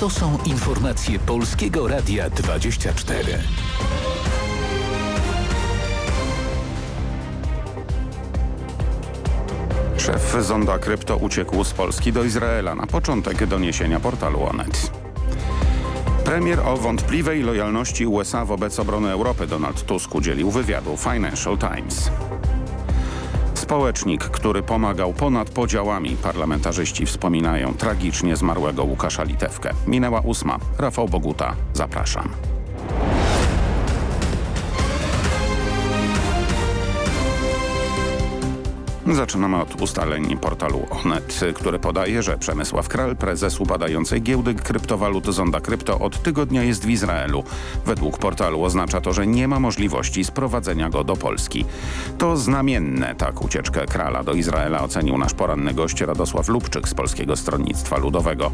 To są informacje Polskiego Radia 24. Szef zonda krypto uciekł z Polski do Izraela na początek doniesienia portalu Onet. Premier o wątpliwej lojalności USA wobec obrony Europy Donald Tusk udzielił wywiadu Financial Times. Społecznik, który pomagał ponad podziałami, parlamentarzyści wspominają tragicznie zmarłego Łukasza Litewkę. Minęła ósma. Rafał Boguta, zapraszam. Zaczynamy od ustaleń portalu Onet, który podaje, że Przemysław Kral, prezes upadającej giełdy kryptowalut Zonda Krypto od tygodnia jest w Izraelu. Według portalu oznacza to, że nie ma możliwości sprowadzenia go do Polski. To znamienne, tak ucieczkę Krala do Izraela ocenił nasz poranny gość Radosław Lubczyk z Polskiego Stronnictwa Ludowego.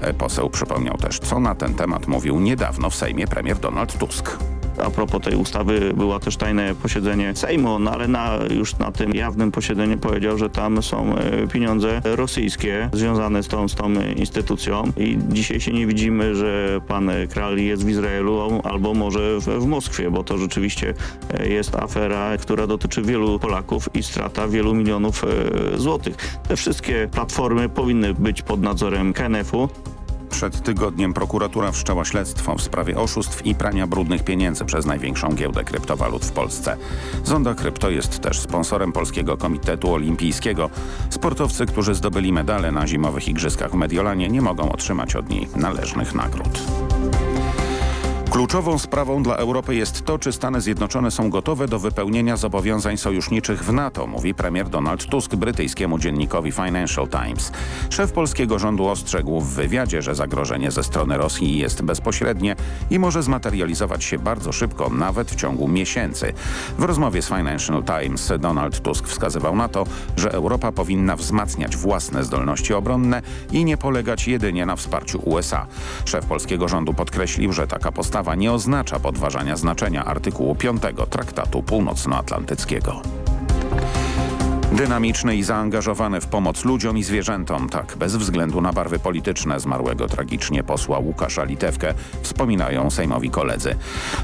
E, poseł przypomniał też, co na ten temat mówił niedawno w Sejmie premier Donald Tusk. A propos tej ustawy była też tajne posiedzenie Sejmu, no ale na, już na tym jawnym posiedzeniu powiedział, że tam są e, pieniądze rosyjskie związane z tą, z tą instytucją i dzisiaj się nie widzimy, że pan Kral jest w Izraelu albo może w, w Moskwie, bo to rzeczywiście e, jest afera, która dotyczy wielu Polaków i strata wielu milionów e, złotych. Te wszystkie platformy powinny być pod nadzorem KNF-u. Przed tygodniem prokuratura wszczęła śledztwo w sprawie oszustw i prania brudnych pieniędzy przez największą giełdę kryptowalut w Polsce. Zonda Krypto jest też sponsorem Polskiego Komitetu Olimpijskiego. Sportowcy, którzy zdobyli medale na zimowych igrzyskach w Mediolanie nie mogą otrzymać od niej należnych nagród. Kluczową sprawą dla Europy jest to, czy Stany Zjednoczone są gotowe do wypełnienia zobowiązań sojuszniczych w NATO, mówi premier Donald Tusk brytyjskiemu dziennikowi Financial Times. Szef polskiego rządu ostrzegł w wywiadzie, że zagrożenie ze strony Rosji jest bezpośrednie i może zmaterializować się bardzo szybko, nawet w ciągu miesięcy. W rozmowie z Financial Times Donald Tusk wskazywał na to, że Europa powinna wzmacniać własne zdolności obronne i nie polegać jedynie na wsparciu USA. Szef polskiego rządu podkreślił, że taka postawa nie oznacza podważania znaczenia artykułu 5 Traktatu Północnoatlantyckiego. Dynamiczny i zaangażowany w pomoc ludziom i zwierzętom, tak bez względu na barwy polityczne zmarłego tragicznie posła Łukasza Litewkę, wspominają sejmowi koledzy.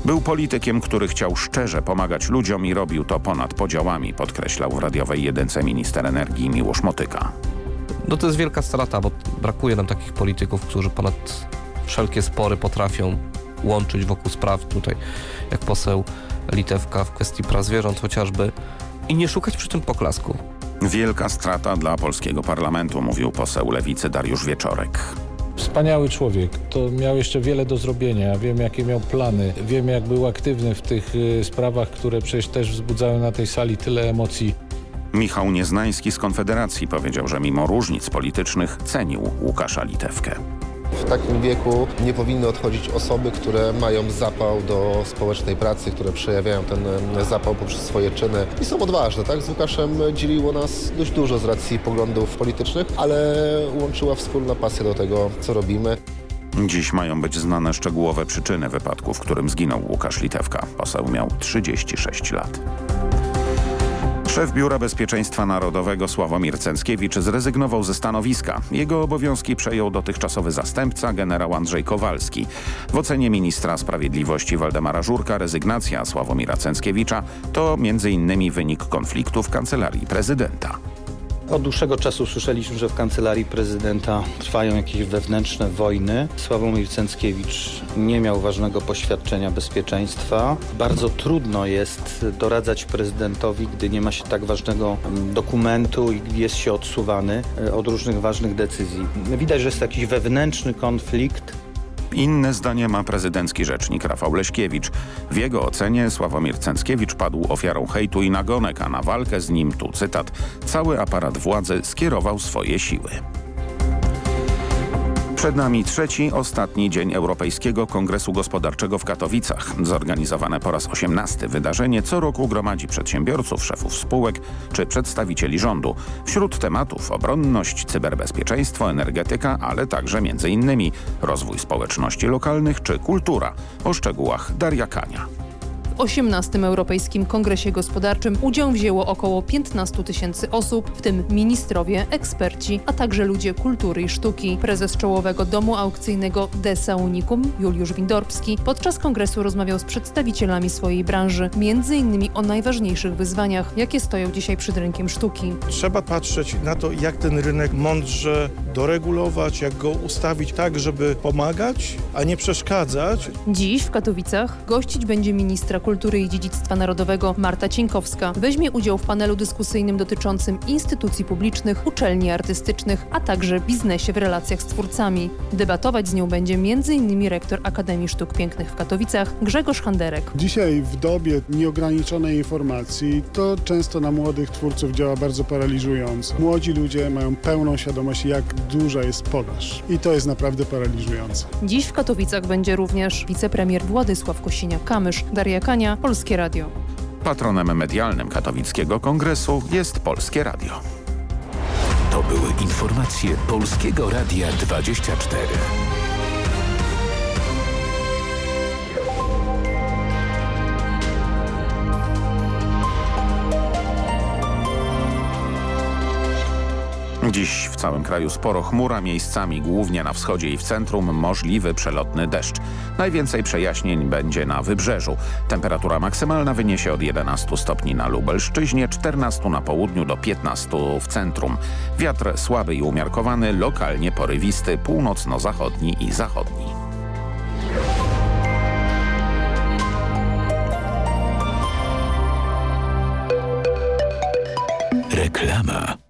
Był politykiem, który chciał szczerze pomagać ludziom i robił to ponad podziałami, podkreślał w radiowej jedynce minister energii Miłosz Motyka. No to jest wielka strata, bo brakuje nam takich polityków, którzy ponad wszelkie spory potrafią łączyć wokół spraw tutaj, jak poseł Litewka w kwestii praw zwierząt chociażby i nie szukać przy tym poklasku. Wielka strata dla polskiego parlamentu, mówił poseł lewicy Dariusz Wieczorek. Wspaniały człowiek. To miał jeszcze wiele do zrobienia. Wiem, jakie miał plany. Wiem, jak był aktywny w tych y, sprawach, które przecież też wzbudzały na tej sali tyle emocji. Michał Nieznański z Konfederacji powiedział, że mimo różnic politycznych cenił Łukasza Litewkę. W takim wieku nie powinny odchodzić osoby, które mają zapał do społecznej pracy, które przejawiają ten zapał poprzez swoje czyny i są odważne. Tak? Z Łukaszem dzieliło nas dość dużo z racji poglądów politycznych, ale łączyła wspólna pasja do tego, co robimy. Dziś mają być znane szczegółowe przyczyny wypadku, w którym zginął Łukasz Litewka. Poseł miał 36 lat. Szef Biura Bezpieczeństwa Narodowego Sławomir Cęckiewicz zrezygnował ze stanowiska. Jego obowiązki przejął dotychczasowy zastępca generał Andrzej Kowalski. W ocenie ministra sprawiedliwości Waldemara Żurka rezygnacja Sławomira Cęckiewicza to m.in. wynik konfliktu w kancelarii prezydenta. Od dłuższego czasu słyszeliśmy, że w kancelarii prezydenta trwają jakieś wewnętrzne wojny. Sławomir Cęckiewicz nie miał ważnego poświadczenia bezpieczeństwa. Bardzo trudno jest doradzać prezydentowi, gdy nie ma się tak ważnego dokumentu i jest się odsuwany e, od różnych ważnych decyzji. Widać, że jest jakiś wewnętrzny konflikt Inne zdanie ma prezydencki rzecznik Rafał Leśkiewicz. W jego ocenie Sławomir Cęckiewicz padł ofiarą hejtu i nagonek, a na walkę z nim, tu cytat, cały aparat władzy skierował swoje siły. Przed nami trzeci, ostatni dzień Europejskiego Kongresu Gospodarczego w Katowicach. Zorganizowane po raz osiemnasty wydarzenie co roku gromadzi przedsiębiorców, szefów spółek czy przedstawicieli rządu. Wśród tematów obronność, cyberbezpieczeństwo, energetyka, ale także m.in. rozwój społeczności lokalnych czy kultura. O szczegółach Daria Kania. W 18. Europejskim Kongresie Gospodarczym udział wzięło około 15 tysięcy osób, w tym ministrowie, eksperci, a także ludzie kultury i sztuki. Prezes czołowego domu aukcyjnego Desa Unicum, Juliusz Windorbski, podczas kongresu rozmawiał z przedstawicielami swojej branży, między innymi o najważniejszych wyzwaniach, jakie stoją dzisiaj przed rynkiem sztuki. Trzeba patrzeć na to, jak ten rynek mądrze doregulować, jak go ustawić tak, żeby pomagać, a nie przeszkadzać. Dziś w Katowicach gościć będzie ministra kultury i dziedzictwa narodowego Marta Cienkowska. Weźmie udział w panelu dyskusyjnym dotyczącym instytucji publicznych, uczelni artystycznych, a także biznesie w relacjach z twórcami. Debatować z nią będzie m.in. rektor Akademii Sztuk Pięknych w Katowicach Grzegorz Handerek. Dzisiaj w dobie nieograniczonej informacji to często na młodych twórców działa bardzo paraliżująco. Młodzi ludzie mają pełną świadomość, jak duża jest podaż i to jest naprawdę paraliżujące. Dziś w Katowicach będzie również wicepremier Władysław Kosiniak-Kamysz, Daria Kania, Polskie Radio. Patronem medialnym katowickiego kongresu jest Polskie Radio. To były informacje Polskiego Radia 24. Dziś w całym kraju sporo chmura, miejscami głównie na wschodzie i w centrum możliwy przelotny deszcz. Najwięcej przejaśnień będzie na wybrzeżu. Temperatura maksymalna wyniesie od 11 stopni na Lubelszczyźnie, 14 na południu do 15 w centrum. Wiatr słaby i umiarkowany, lokalnie porywisty, północno-zachodni i zachodni. Reklama.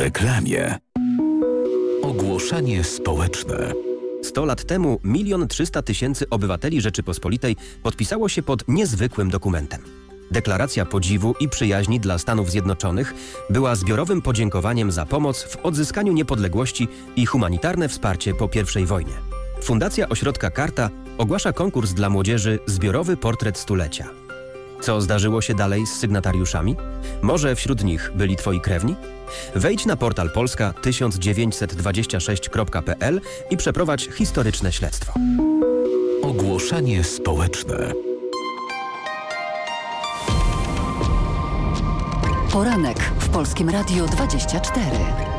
Reklamie. Ogłoszenie społeczne. 100 lat temu milion trzysta tysięcy obywateli Rzeczypospolitej podpisało się pod niezwykłym dokumentem. Deklaracja podziwu i przyjaźni dla Stanów Zjednoczonych była zbiorowym podziękowaniem za pomoc w odzyskaniu niepodległości i humanitarne wsparcie po I wojnie. Fundacja Ośrodka Karta ogłasza konkurs dla młodzieży Zbiorowy Portret Stulecia. Co zdarzyło się dalej z sygnatariuszami? Może wśród nich byli twoi krewni? Wejdź na portal polska 1926.pl i przeprowadź historyczne śledztwo. Ogłoszenie społeczne. Poranek w Polskim Radio 24.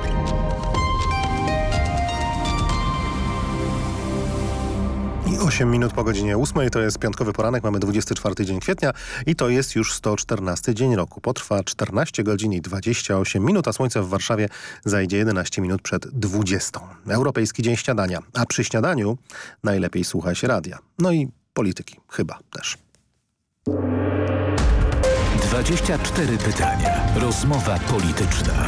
8 minut po godzinie 8 to jest piątkowy poranek, mamy 24 dzień kwietnia i to jest już 114 dzień roku. Potrwa 14 godzin i 28 minut, a słońce w Warszawie zajdzie 11 minut przed 20. Europejski Dzień Śniadania, a przy śniadaniu najlepiej słucha się radia. No i polityki, chyba też. 24 pytania. Rozmowa polityczna.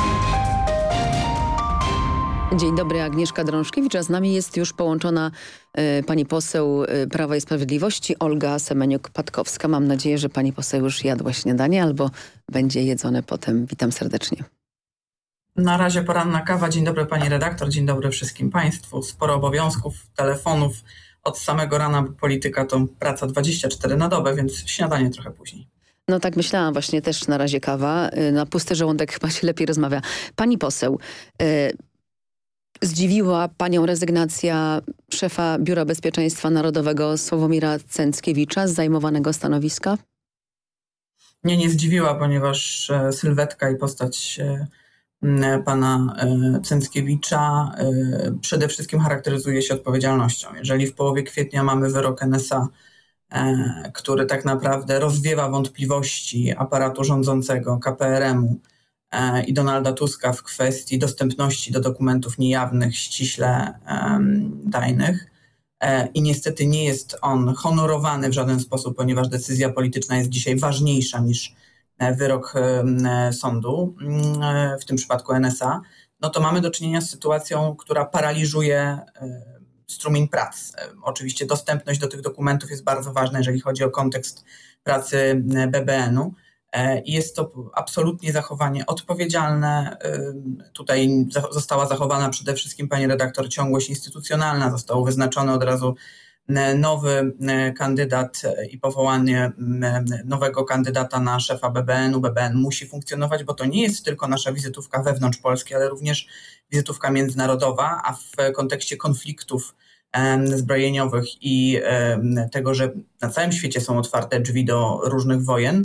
Dzień dobry, Agnieszka Drążkiewicz, a z nami jest już połączona e, pani poseł e, Prawa i Sprawiedliwości Olga Semeniuk-Patkowska. Mam nadzieję, że pani poseł już jadła śniadanie albo będzie jedzone potem. Witam serdecznie. Na razie poranna kawa. Dzień dobry pani redaktor, dzień dobry wszystkim państwu. Sporo obowiązków, telefonów. Od samego rana polityka to praca 24 na dobę, więc śniadanie trochę później. No tak myślałam właśnie też na razie kawa. E, Na pusty żołądek chyba się lepiej rozmawia. Pani poseł, zdziwiła panią rezygnacja szefa Biura Bezpieczeństwa Narodowego Sławomira Cęckiewicza z zajmowanego stanowiska? Mnie nie zdziwiła, ponieważ e, sylwetka i postać e, pana e, Cęckiewicza przede wszystkim charakteryzuje się odpowiedzialnością. Jeżeli w połowie kwietnia mamy wyrok NSA, który tak naprawdę rozwiewa wątpliwości aparatu rządzącego KPRM-u i Donalda Tuska w kwestii dostępności do dokumentów niejawnych, ściśle tajnych, E, i niestety nie jest on honorowany w żaden sposób, ponieważ decyzja polityczna jest dzisiaj ważniejsza niż e, wyrok e, sądu, mm, e, w tym przypadku NSA, no to mamy do czynienia z sytuacją, która paraliżuje e, strumień prac. Oczywiście dostępność do tych dokumentów jest bardzo ważna, jeżeli chodzi o kontekst pracy BBN-u. I jest to absolutnie zachowanie odpowiedzialne. Tutaj została zachowana przede wszystkim pani redaktor ciągłość instytucjonalna, został wyznaczony od razu nowy kandydat i powołanie nowego kandydata na szefa BBN-u. BBN musi funkcjonować, bo to nie jest tylko nasza wizytówka wewnątrz Polski, ale również wizytówka międzynarodowa, a w kontekście konfliktów zbrojeniowych i tego, że na całym świecie są otwarte drzwi do różnych wojen,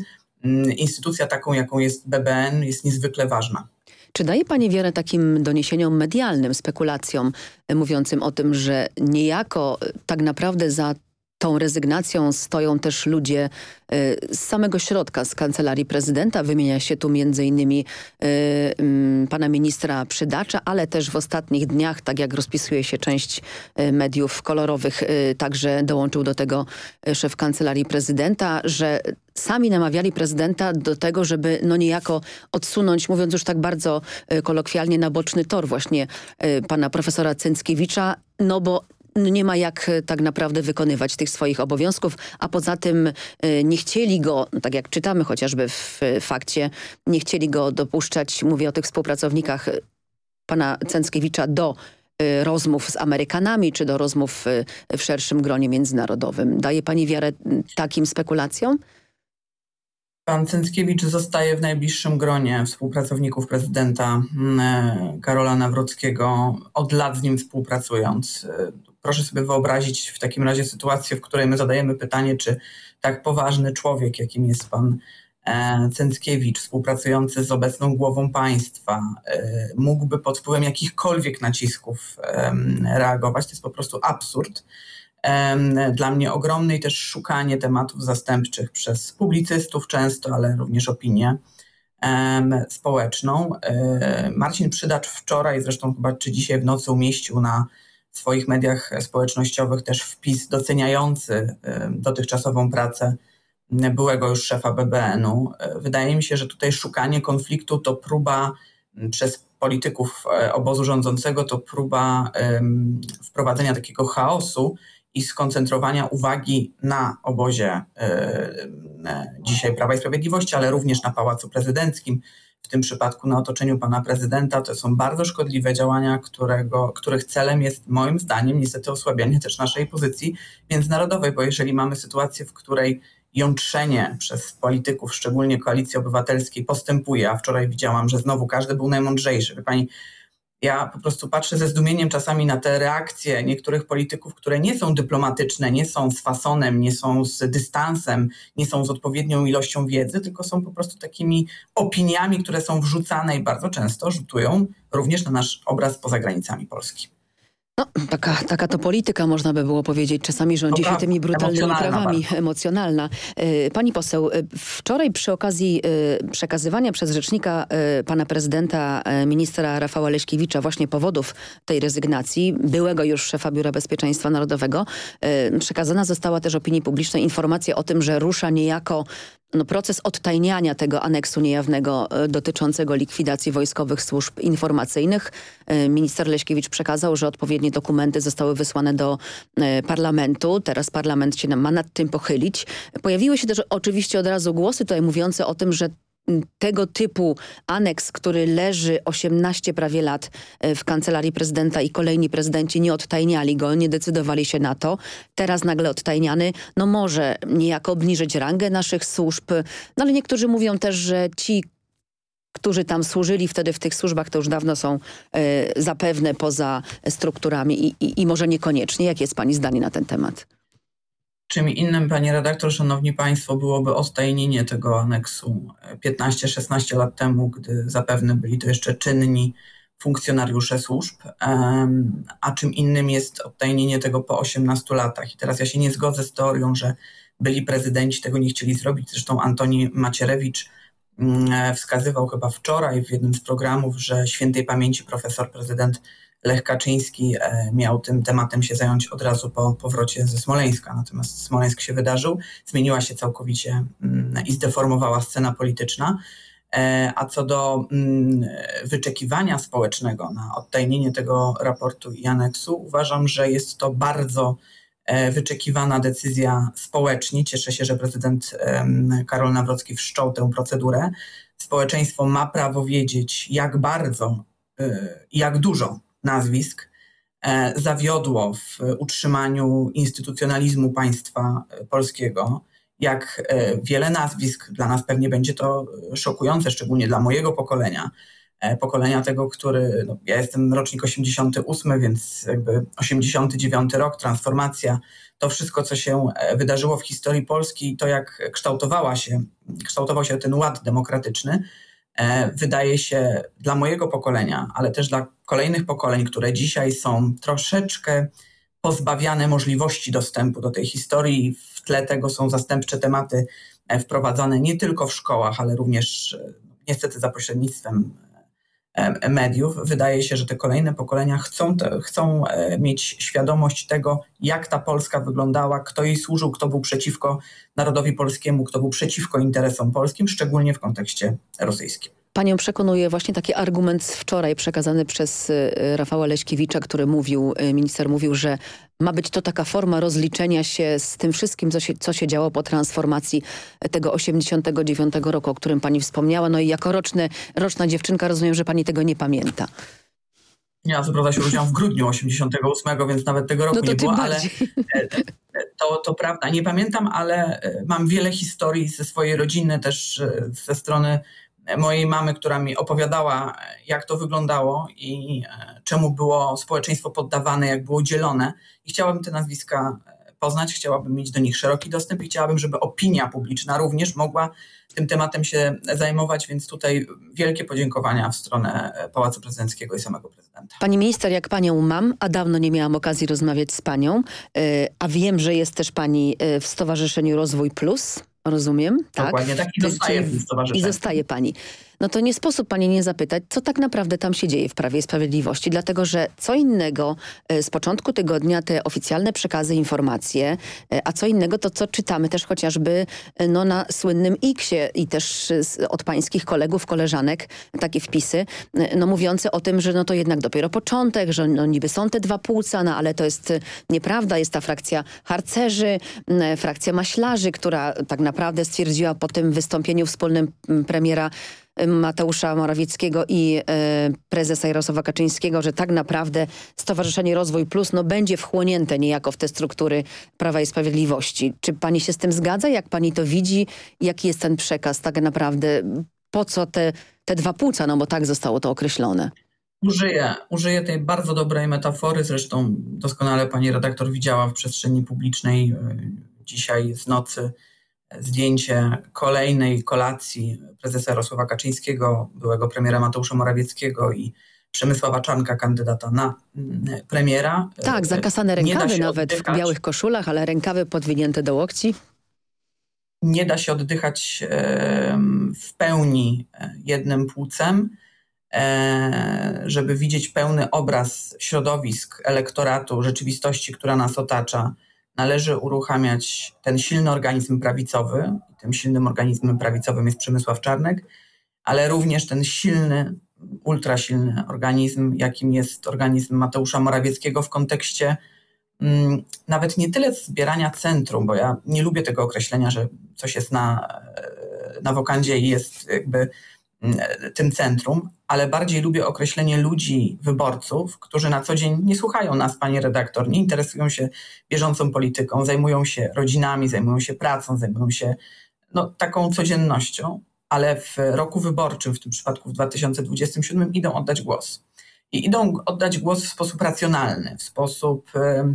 instytucja taką, jaką jest BBN, jest niezwykle ważna. Czy daje Pani wiarę takim doniesieniom medialnym, spekulacjom, e, mówiącym o tym, że niejako e, tak naprawdę za tą rezygnacją stoją też ludzie y, z samego środka, z kancelarii prezydenta. Wymienia się tu między innymi y, y, pana ministra Przydacza, ale też w ostatnich dniach, tak jak rozpisuje się część y, mediów kolorowych, także dołączył do tego szef kancelarii prezydenta, że sami namawiali prezydenta do tego, żeby no niejako odsunąć, mówiąc już tak bardzo kolokwialnie, na boczny tor właśnie pana profesora Cęckiewicza, no bo nie ma jak e, tak naprawdę wykonywać tych swoich obowiązków, a poza tym e, nie chcieli go, no tak jak czytamy chociażby w fakcie, nie chcieli go dopuszczać, mówię o tych współpracownikach e, pana Cęckiewicza do rozmów z Amerykanami, czy do rozmów w szerszym gronie międzynarodowym. Daje pani wiarę takim spekulacjom? Pan Cęckiewicz zostaje w najbliższym gronie współpracowników prezydenta Karola Nawrockiego, od lat z nim współpracując proszę sobie wyobrazić w takim razie sytuację, w której my zadajemy pytanie, czy tak poważny człowiek, jakim jest pan e, Cęckiewicz, współpracujący z obecną głową państwa, e, mógłby pod wpływem jakichkolwiek nacisków reagować. To jest po prostu absurd. Dla mnie ogromny i też szukanie tematów zastępczych przez publicystów często, ale również opinię społeczną. E, Marcin Przydacz wczoraj, zresztą chyba czy dzisiaj w nocy umieścił na w swoich mediach społecznościowych też wpis doceniający dotychczasową pracę byłego już szefa BBN-u. Wydaje mi się, że tutaj szukanie konfliktu to próba przez polityków e, obozu rządzącego, to próba wprowadzenia takiego chaosu i skoncentrowania uwagi na obozie dzisiaj Prawa i Sprawiedliwości, ale również na Pałacu Prezydenckim w tym przypadku na otoczeniu pana prezydenta. To są bardzo szkodliwe działania, którego, których celem jest moim zdaniem niestety osłabianie też naszej pozycji międzynarodowej, bo jeżeli mamy sytuację, w której jątrzenie przez polityków, szczególnie koalicji obywatelskiej, postępuje, a wczoraj widziałam, że znowu każdy był najmądrzejszy. Wie pani, ja po prostu patrzę ze zdumieniem czasami na te reakcje niektórych polityków, które nie są dyplomatyczne, nie są z fasonem, nie są z dystansem, nie są z odpowiednią ilością wiedzy, tylko są po prostu takimi opiniami, które są wrzucane i bardzo często rzutują również na nasz obraz poza granicami Polski. No, taka, taka to polityka, można by było powiedzieć. Czasami rządzi się tymi brutalnymi prawami. Bardzo. Emocjonalna. E, pani poseł, e, wczoraj przy okazji e, przekazywania przez rzecznika pana prezydenta, ministra Rafała Leśkiewicza właśnie powodów tej rezygnacji, byłego już szefa Biura Bezpieczeństwa Narodowego, przekazana została też opinii publicznej informacja o tym, że rusza niejako no, proces odtajniania tego aneksu niejawnego e, dotyczącego likwidacji wojskowych służb informacyjnych. E, minister Leśkiewicz przekazał, że odpowiednie dokumenty zostały wysłane do e, parlamentu. Teraz parlament się ma nad tym pochylić. Pojawiły się też oczywiście od razu głosy tutaj mówiące o tym, że tego typu aneks, który leży 18 prawie lat e, w kancelarii prezydenta i kolejni prezydenci nie odtajniali go, nie decydowali się na to. Teraz nagle odtajniany, no może niejako obniżyć rangę naszych służb, no ale niektórzy mówią też, że ci, którzy tam służyli wtedy w tych służbach, to już dawno są y, zapewne poza strukturami i, i, i może niekoniecznie. Jakie jest Pani zdanie na ten temat? Czym innym, pani redaktor, szanowni państwo, byłoby odtajnienie tego aneksu 15-16 lat temu, gdy zapewne byli to jeszcze czynni funkcjonariusze służb, a czym innym jest odtajnienie tego po 18 latach. I teraz ja się nie zgodzę z teorią, że byli prezydenci tego nie chcieli zrobić. Zresztą Antoni Macierewicz mm, wskazywał chyba wczoraj w jednym z programów, że świętej pamięci profesor prezydent Lech Kaczyński e, miał tym tematem się zająć od razu po powrocie ze Smoleńska. Natomiast Smoleńsk się wydarzył, zmieniła się całkowicie mm, i zdeformowała scena polityczna. A co do mm, wyczekiwania społecznego na odtajnienie tego raportu i aneksu, uważam, że jest to bardzo wyczekiwana decyzja społecznie. Cieszę się, że prezydent Karol Nawrocki wszczął tę procedurę. Społeczeństwo ma prawo wiedzieć, jak bardzo i jak dużo nazwisk E, zawiodło w utrzymaniu instytucjonalizmu państwa polskiego. Jak e, wiele nazwisk, dla nas pewnie będzie to szokujące, szczególnie dla mojego pokolenia, e, pokolenia tego, który, no, ja jestem rocznik 88, więc jakby 89 rok, transformacja, to wszystko, co się wydarzyło w historii Polski, to jak kształtowała się, kształtował się ten ład demokratyczny, E, wydaje się dla mojego pokolenia, ale też dla kolejnych pokoleń, które dzisiaj są troszeczkę pozbawiane możliwości dostępu do tej historii. W tle tego są zastępcze tematy e, wprowadzane nie tylko w szkołach, ale również e, niestety za pośrednictwem mediów. Wydaje się, że te kolejne pokolenia chcą, te, chcą mieć świadomość tego, jak ta Polska wyglądała, kto jej służył, kto był przeciwko narodowi polskiemu, kto był przeciwko interesom polskim, szczególnie w kontekście rosyjskim. Panią przekonuje właśnie taki argument z wczoraj przekazany przez y, Rafała Leśkiewicza, który mówił, y, minister mówił, że ma być to taka forma rozliczenia się z tym wszystkim, co się, co się działo po transformacji tego 89 roku, o którym pani wspomniała. No i jako roczny, roczna dziewczynka rozumiem, że pani tego nie pamięta. Ja co prawda się urodziłam w grudniu 88, więc nawet tego roku no nie było, ale e, e, to, to prawda. Nie pamiętam, ale e, mam wiele historii ze swojej rodziny, też ze strony mojej mamy, która mi opowiadała, jak to wyglądało i e, czemu było społeczeństwo poddawane, jak było dzielone. I chciałabym te nazwiska e, poznać, chciałabym mieć do nich szeroki dostęp i chciałabym, żeby opinia publiczna również mogła tym tematem się zajmować, więc tutaj wielkie podziękowania w stronę e, Pałacu Prezydenckiego i samego prezydenta. Pani minister, jak panią mam, a dawno nie miałam okazji rozmawiać z panią, a wiem, że jest też pani w Stowarzyszeniu Rozwój Plus. Rozumiem, tak. Dokładnie tak i zostaje w I zostaje pani no to nie sposób pani nie zapytać, co tak naprawdę tam się dzieje w Prawie i Sprawiedliwości, dlatego że co innego e, z początku tygodnia te oficjalne przekazy, informacje, e, a co innego to, co czytamy też chociażby e, no, na słynnym X-ie i też od pańskich kolegów, koleżanek takie wpisy, no mówiące o tym, że no to jednak dopiero początek, że no niby są te dwa płuca, no ale to jest nieprawda, jest ta frakcja harcerzy, frakcja maślarzy, która tak naprawdę stwierdziła po tym wystąpieniu wspólnym premiera Mateusza Morawieckiego i e, prezesa Jarosława Kaczyńskiego, że tak naprawdę Stowarzyszenie Rozwój Plus no, będzie wchłonięte niejako w te struktury Prawa i Sprawiedliwości. Czy pani się z tym zgadza? Jak pani to widzi? Jaki jest ten przekaz tak naprawdę? Po co te, te dwa płuca? No bo tak zostało to określone. Użyję, użyję tej bardzo dobrej metafory, zresztą doskonale pani redaktor widziała w przestrzeni publicznej e, dzisiaj z nocy zdjęcie kolejnej kolacji prezesa Jarosława Kaczyńskiego, byłego premiera Mateusza Morawieckiego i Przemysława Czanka, kandydata na mm, premiera. Tak, zakasane rękawy nawet oddychać. w białych koszulach, ale rękawy podwinięte do łokci. Nie da się oddychać w pełni e, jednym płucem, e, żeby widzieć pełny obraz środowisk, elektoratu, rzeczywistości, która nas otacza należy uruchamiać ten silny organizm prawicowy. Tym silnym organizmem prawicowym jest Przemysław Czarnek, ale również ten silny, ultrasilny organizm, jakim jest organizm Mateusza Morawieckiego w kontekście mm, nawet nie tyle zbierania centrum, bo ja nie lubię tego określenia, że coś jest na, na wokandzie i jest jakby tym centrum, ale bardziej lubię określenie ludzi, wyborców, którzy na co dzień nie słuchają nas, panie redaktor, nie interesują się bieżącą polityką, zajmują się rodzinami, zajmują się pracą, zajmują się no, taką codziennością, ale w roku wyborczym, w tym przypadku w 2027, idą oddać głos. I idą oddać głos w sposób racjonalny, w sposób e,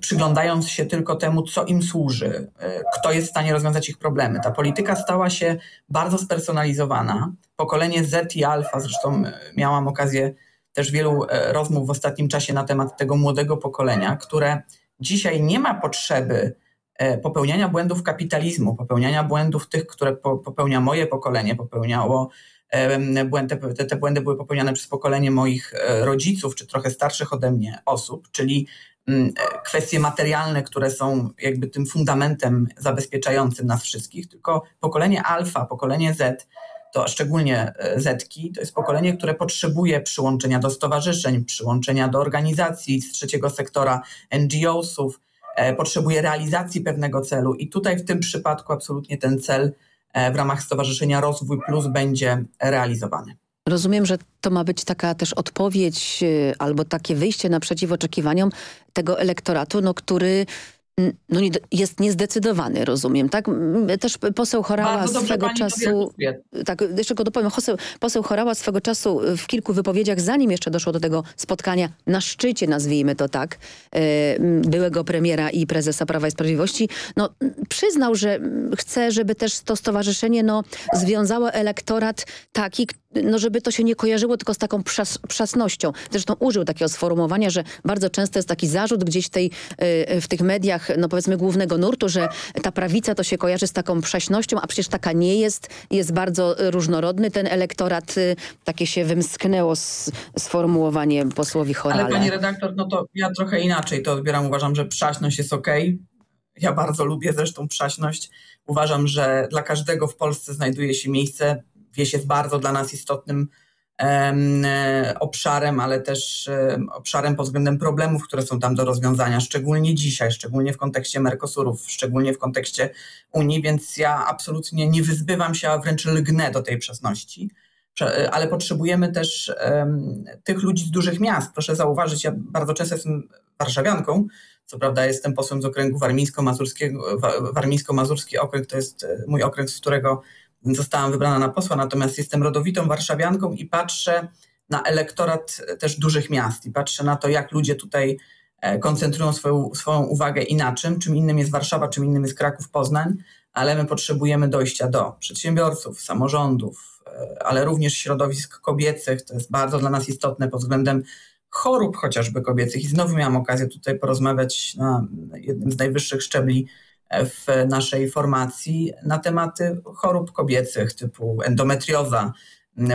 przyglądając się tylko temu, co im służy, e, kto jest w stanie rozwiązać ich problemy. Ta polityka stała się bardzo spersonalizowana pokolenie Z i Alfa, zresztą e, miałam okazję też wielu e, rozmów w ostatnim czasie na temat tego młodego pokolenia, które dzisiaj nie ma potrzeby e, popełniania błędów kapitalizmu, popełniania błędów tych, które popełnia moje pokolenie, popełniało te, te błędy były popełniane przez pokolenie moich rodziców, czy trochę starszych ode mnie osób, czyli kwestie materialne, które są jakby tym fundamentem zabezpieczającym nas wszystkich, tylko pokolenie alfa, pokolenie Z to szczególnie e, Zetki, to jest pokolenie, które potrzebuje przyłączenia do stowarzyszeń, przyłączenia do organizacji z trzeciego sektora, NGO-sów, e, potrzebuje realizacji pewnego celu i tutaj w tym przypadku absolutnie ten cel e, w ramach Stowarzyszenia Rozwój Plus będzie realizowany. Rozumiem, że to ma być taka też odpowiedź albo takie wyjście naprzeciw oczekiwaniom tego elektoratu, no, który no nie, jest niezdecydowany, rozumiem, tak? Też poseł Chorała swego czasu... Tak, jeszcze go dopowiem. Poseł, poseł Chorała swego czasu w kilku wypowiedziach, zanim jeszcze doszło do tego spotkania na szczycie, nazwijmy to tak, byłego premiera i prezesa Prawa i Sprawiedliwości, no przyznał, że chce, żeby też to stowarzyszenie no, związało elektorat taki, no żeby to się nie kojarzyło tylko z taką przas przasnością. Zresztą użył takiego sformułowania, że bardzo często jest taki zarzut gdzieś tej, y, w tych mediach, no powiedzmy głównego nurtu, że ta prawica to się kojarzy z taką przaśnością, a przecież taka nie jest. Jest bardzo różnorodny ten elektorat. Y, takie się wymsknęło sformułowanie posłowi Chorale. Ale pani redaktor, no to ja trochę inaczej to odbieram. Uważam, że przaśność jest okej. Okay. Ja bardzo lubię zresztą przaśność. Uważam, że dla każdego w Polsce znajduje się miejsce wieś jest bardzo dla nas istotnym e, obszarem, ale też obszarem pod względem problemów, które są tam do rozwiązania, szczególnie dzisiaj, szczególnie w kontekście Mercosurów, szczególnie w kontekście Unii, więc ja absolutnie nie wyzbywam się, a wręcz lgnę do tej przesności. Ale potrzebujemy też um, tych ludzi z dużych miast. Proszę zauważyć, ja bardzo często jestem warszawianką, co prawda jestem posłem z okręgu warmińsko-mazurskiego, warmińsko-mazurski okręg to jest e, mój okręg, z którego zostałam wybrana na posła, natomiast jestem rodowitą warszawianką i patrzę na elektorat też dużych miast i patrzę na to, jak ludzie tutaj e, koncentrują swoją, swoją uwagę i na czym. Czym innym jest Warszawa, czym innym jest Kraków, Poznań, ale my potrzebujemy dojścia do przedsiębiorców, samorządów, e, ale również środowisk kobiecych. To jest bardzo dla nas istotne pod względem chorób chociażby kobiecych. I znowu miałam okazję tutaj porozmawiać na jednym z najwyższych szczebli w naszej formacji na tematy chorób kobiecych typu endometrioza,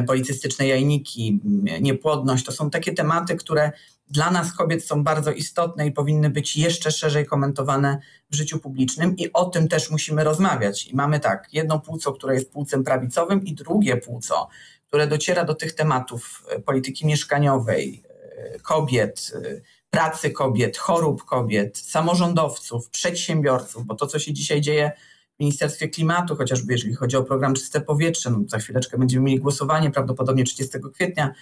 policystyczne jajniki, niepłodność. To są takie tematy, które dla nas kobiet są bardzo istotne i powinny być jeszcze szerzej komentowane w życiu publicznym i o tym też musimy rozmawiać. I mamy tak, jedno płuco, które jest płucem prawicowym i drugie płuco, które dociera do tych tematów polityki mieszkaniowej, kobiet, pracy kobiet, chorób kobiet, samorządowców, przedsiębiorców, bo to, co się dzisiaj dzieje w Ministerstwie Klimatu, chociażby jeżeli chodzi o program Czyste Powietrze, no za chwileczkę będziemy mieli głosowanie, prawdopodobnie 30 kwietnia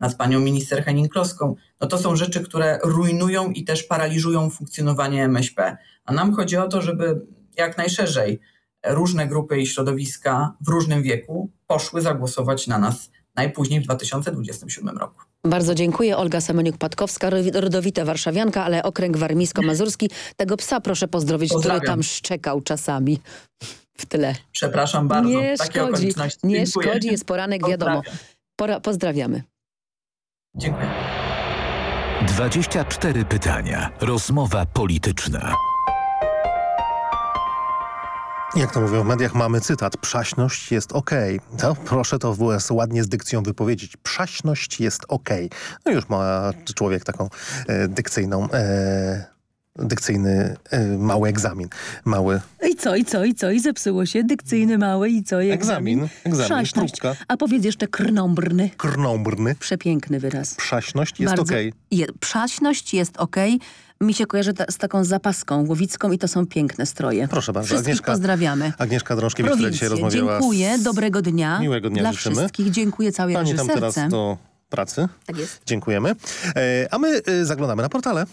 nad panią minister Henning-Kloską, no to są rzeczy, które rujnują i też paraliżują funkcjonowanie MŚP. A nam chodzi o to, żeby jak najszerzej różne grupy i środowiska w różnym wieku poszły zagłosować na nas najpóźniej w 2027 roku. Bardzo dziękuję. Olga Semeniuk-Patkowska, rodowita warszawianka, ale okręg warmińsko-mazurski. Tego psa proszę pozdrowić, Pozdrawiam. który tam szczekał czasami w tyle. Przepraszam bardzo. Nie Takie szkodzi, nie Dziękuję. szkodzi, jest poranek, Pozdrawiam. wiadomo. Pora, pozdrawiamy. Dziękuję. 24 pytania. Rozmowa polityczna. Jak to mówią w mediach, mamy cytat. Przaśność jest ok. To proszę to WS ładnie z dykcją wypowiedzieć. Przaśność jest ok. No już ma człowiek taką e, dykcyjną... E, dykcyjny y, mały egzamin. Mały. I co, i co, i co? I zepsuło się. Dykcyjny mały i co? I egzamin. Egzamin, egzamin próbka. A powiedz jeszcze krnąbrny. Krnąbrny. Przepiękny wyraz. Przaśność jest okej. Okay. Je, przaśność jest okej. Okay mi się kojarzy ta, z taką zapaską łowicką i to są piękne stroje. Proszę bardzo. Wszystkich Agnieszka, pozdrawiamy. Agnieszka Drążkiewicz, która dzisiaj rozmawiała Dziękuję, z... dobrego dnia. Miłego dnia Dla życzymy. wszystkich. Dziękuję całej Pani tam teraz do pracy. Tak jest. Dziękujemy. E, a my e, zaglądamy na portale.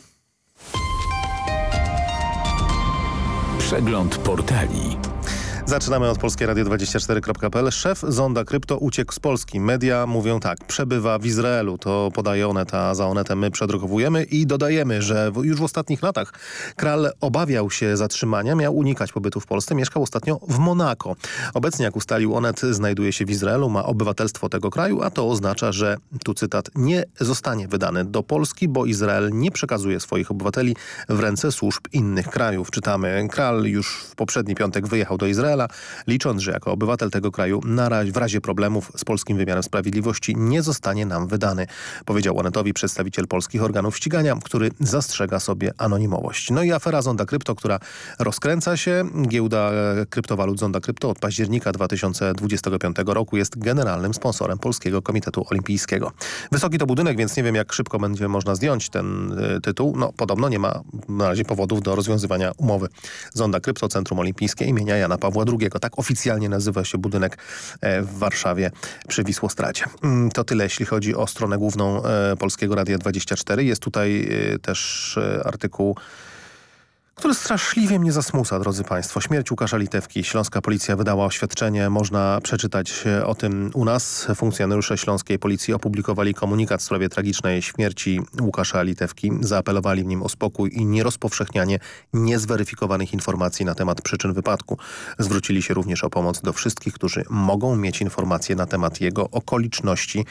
Przegląd portali. Zaczynamy od polskieradio24.pl. Szef zonda krypto uciekł z Polski. Media mówią tak, przebywa w Izraelu. To podaje Onet, a za Onetem my przedrukowujemy i dodajemy, że już w ostatnich latach Kral obawiał się zatrzymania, miał unikać pobytu w Polsce. Mieszkał ostatnio w Monako. Obecnie, jak ustalił Onet, znajduje się w Izraelu, ma obywatelstwo tego kraju, a to oznacza, że, tu cytat, nie zostanie wydany do Polski, bo Izrael nie przekazuje swoich obywateli w ręce służb innych krajów. Czytamy, Kral już w poprzedni piątek wyjechał do Izraela, Licząc, że jako obywatel tego kraju na razie, w razie problemów z polskim wymiarem sprawiedliwości nie zostanie nam wydany, powiedział Onetowi przedstawiciel polskich organów ścigania, który zastrzega sobie anonimowość. No i afera Zonda Krypto, która rozkręca się. Giełda e, kryptowalut Zonda Krypto od października 2025 roku jest generalnym sponsorem Polskiego Komitetu Olimpijskiego. Wysoki to budynek, więc nie wiem jak szybko będzie można zdjąć ten y, tytuł. No podobno nie ma na razie powodów do rozwiązywania umowy. Zonda Krypto Centrum Olimpijskie imienia Jana Pawła II. Tak oficjalnie nazywa się budynek e, w Warszawie przy Wisłostracie. Mm, to tyle jeśli chodzi o stronę główną e, Polskiego Radia 24. Jest tutaj e, też artykuł który straszliwie mnie zasmuca, drodzy Państwo. Śmierć Łukasza Litewki. Śląska Policja wydała oświadczenie. Można przeczytać o tym u nas. Funkcjonariusze Śląskiej Policji opublikowali komunikat w sprawie tragicznej śmierci Łukasza Litewki. Zaapelowali w nim o spokój i nierozpowszechnianie niezweryfikowanych informacji na temat przyczyn wypadku. Zwrócili się również o pomoc do wszystkich, którzy mogą mieć informacje na temat jego okoliczności.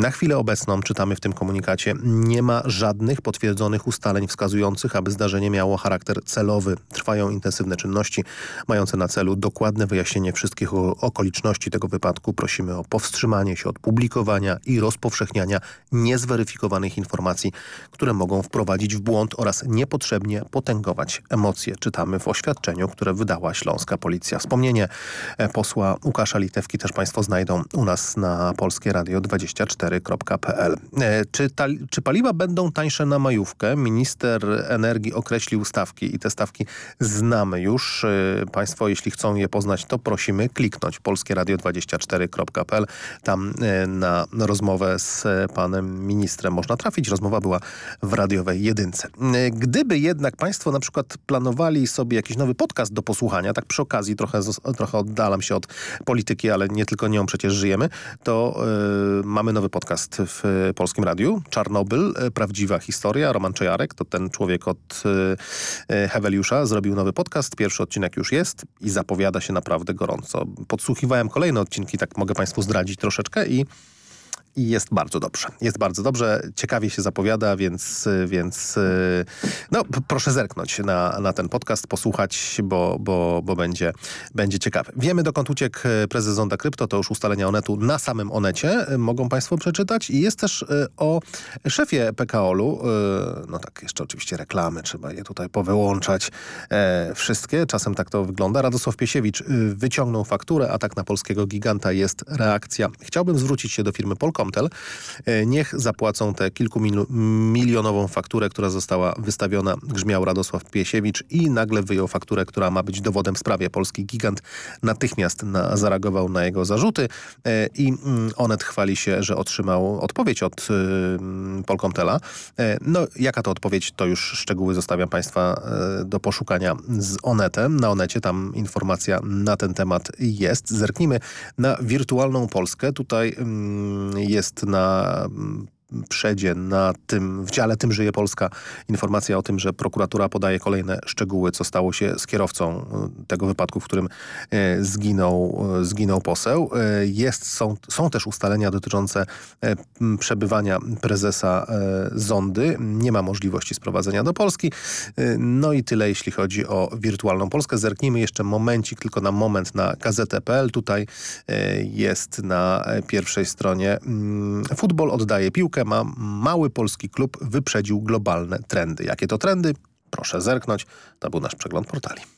Na chwilę obecną, czytamy w tym komunikacie, nie ma żadnych potwierdzonych ustaleń wskazujących, aby zdarzenie miało charakter celowy. Trwają intensywne czynności mające na celu dokładne wyjaśnienie wszystkich okoliczności tego wypadku. Prosimy o powstrzymanie się od publikowania i rozpowszechniania niezweryfikowanych informacji, które mogą wprowadzić w błąd oraz niepotrzebnie potęgować emocje. Czytamy w oświadczeniu, które wydała Śląska Policja. Wspomnienie e, posła Łukasza Litewki też Państwo znajdą u nas na polskieradio24.pl. E, czy, czy paliwa będą tańsze na majówkę? Minister energii określił stawki i te stawki znamy już. Y, państwo, jeśli chcą je poznać, to prosimy kliknąć polskieradio24.pl. Tam y, na rozmowę z panem ministrem można trafić. Rozmowa była w radiowej jedynce. Y, gdyby jednak państwo na przykład planowali sobie jakiś nowy podcast do posłuchania, tak przy okazji trochę, trochę oddalam się od polityki, ale nie tylko nią przecież żyjemy, to yy, mamy nowy podcast w Polskim Radiu. Czarnobyl, prawdziwa historia. Roman Czejarek to ten człowiek od yy, Heweliusza zrobił nowy podcast. Pierwszy odcinek już jest i zapowiada się naprawdę gorąco. Podsłuchiwałem kolejne odcinki, tak mogę Państwu zdradzić troszeczkę i i jest bardzo dobrze. Jest bardzo dobrze, ciekawie się zapowiada, więc, więc no, proszę zerknąć na, na ten podcast, posłuchać, bo, bo, bo będzie, będzie ciekawy. Wiemy dokąd uciekł prezes Zonda Krypto, to już ustalenia Onetu na samym Onecie mogą Państwo przeczytać i jest też o szefie PKOL-u, no tak, jeszcze oczywiście reklamy, trzeba je tutaj powyłączać e, wszystkie, czasem tak to wygląda. Radosław Piesiewicz wyciągnął fakturę, atak na polskiego giganta jest reakcja. Chciałbym zwrócić się do firmy Polkom, E, niech zapłacą tę kilkumilionową fakturę, która została wystawiona, grzmiał Radosław Piesiewicz i nagle wyjął fakturę, która ma być dowodem w sprawie. Polski gigant natychmiast na, zareagował na jego zarzuty e, i mm, Onet chwali się, że otrzymał odpowiedź od y, Polkomtela. E, no, jaka to odpowiedź, to już szczegóły zostawiam Państwa do poszukania z Onetem. Na Onecie tam informacja na ten temat jest. Zerknijmy na wirtualną Polskę. Tutaj jest jest na przedzie na tym, w dziale Tym żyje Polska informacja o tym, że prokuratura podaje kolejne szczegóły, co stało się z kierowcą e, tego wypadku, w którym e, zginął, e, zginął poseł. Jest, są, są też ustalenia dotyczące przebywania prezesa Zondy. Nie ma możliwości sprowadzenia do Polski. No i tyle, jeśli chodzi o wirtualną Polskę. Zerknijmy jeszcze momencik, tylko na moment na gazetę.pl. Tutaj jest na pierwszej stronie mm, futbol oddaje piłkę ma mały polski klub wyprzedził globalne trendy. Jakie to trendy? Proszę zerknąć. To był nasz przegląd portali.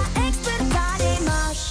Widzę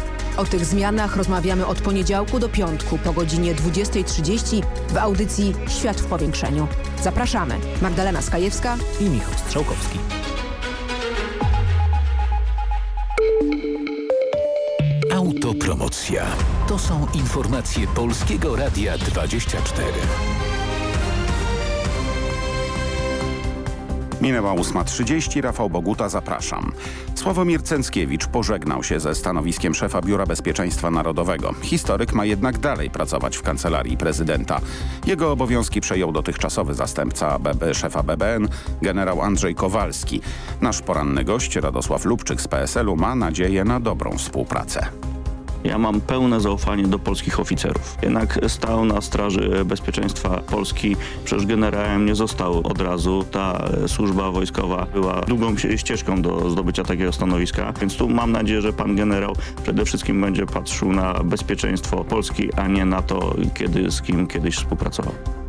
O tych zmianach rozmawiamy od poniedziałku do piątku po godzinie 20.30 w audycji Świat w powiększeniu. Zapraszamy. Magdalena Skajewska i Michał Strzałkowski. Autopromocja. To są informacje Polskiego Radia 24. Minęła 8.30, Rafał Boguta, zapraszam. Sławomir Cęckiewicz pożegnał się ze stanowiskiem szefa Biura Bezpieczeństwa Narodowego. Historyk ma jednak dalej pracować w kancelarii prezydenta. Jego obowiązki przejął dotychczasowy zastępca BB, szefa BBN, generał Andrzej Kowalski. Nasz poranny gość, Radosław Lubczyk z PSL-u, ma nadzieję na dobrą współpracę. Ja mam pełne zaufanie do polskich oficerów. Jednak stał na straży bezpieczeństwa Polski. Przecież generałem nie został od razu. Ta służba wojskowa była długą ścieżką do zdobycia takiego stanowiska. Więc tu mam nadzieję, że pan generał przede wszystkim będzie patrzył na bezpieczeństwo Polski, a nie na to, kiedy z kim kiedyś współpracował.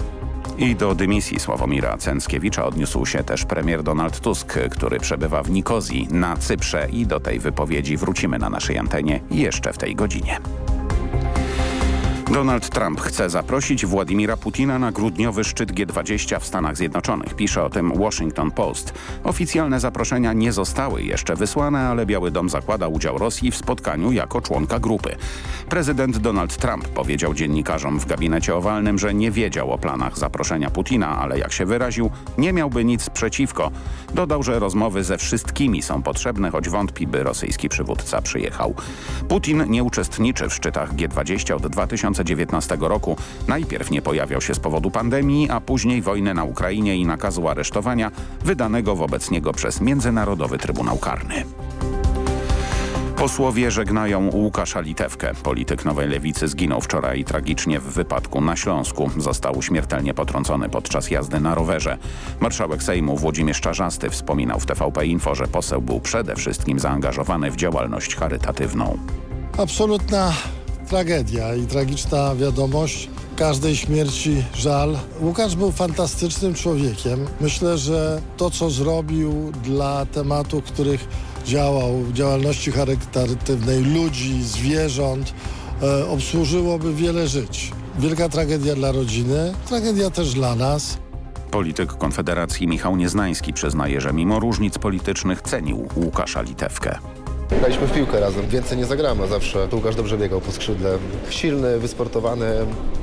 I do dymisji Sławomira Cęckiewicza odniósł się też premier Donald Tusk, który przebywa w Nikozji na Cyprze i do tej wypowiedzi wrócimy na naszej antenie jeszcze w tej godzinie. Donald Trump chce zaprosić Władimira Putina na grudniowy szczyt G20 w Stanach Zjednoczonych. Pisze o tym Washington Post. Oficjalne zaproszenia nie zostały jeszcze wysłane, ale Biały Dom zakłada udział Rosji w spotkaniu jako członka grupy. Prezydent Donald Trump powiedział dziennikarzom w gabinecie owalnym, że nie wiedział o planach zaproszenia Putina, ale jak się wyraził, nie miałby nic przeciwko. Dodał, że rozmowy ze wszystkimi są potrzebne, choć wątpi, by rosyjski przywódca przyjechał. Putin nie uczestniczy w szczytach G20 od 2000 2019 roku. Najpierw nie pojawiał się z powodu pandemii, a później wojny na Ukrainie i nakazu aresztowania wydanego wobec niego przez Międzynarodowy Trybunał Karny. Posłowie żegnają Łukasza Litewkę. Polityk Nowej Lewicy zginął wczoraj tragicznie w wypadku na Śląsku. Został śmiertelnie potrącony podczas jazdy na rowerze. Marszałek Sejmu Włodzimierz Czarzasty wspominał w TVP Info, że poseł był przede wszystkim zaangażowany w działalność charytatywną. Absolutna tragedia i tragiczna wiadomość. Każdej śmierci żal. Łukasz był fantastycznym człowiekiem. Myślę, że to, co zrobił dla tematów, których działał, działalności charytatywnej ludzi, zwierząt, e, obsłużyłoby wiele żyć. Wielka tragedia dla rodziny, tragedia też dla nas. Polityk Konfederacji Michał Nieznański przyznaje, że mimo różnic politycznych cenił Łukasza Litewkę. Graliśmy w piłkę razem, więcej nie zagramy, zawsze Łukasz dobrze biegał po skrzydle. Silny, wysportowany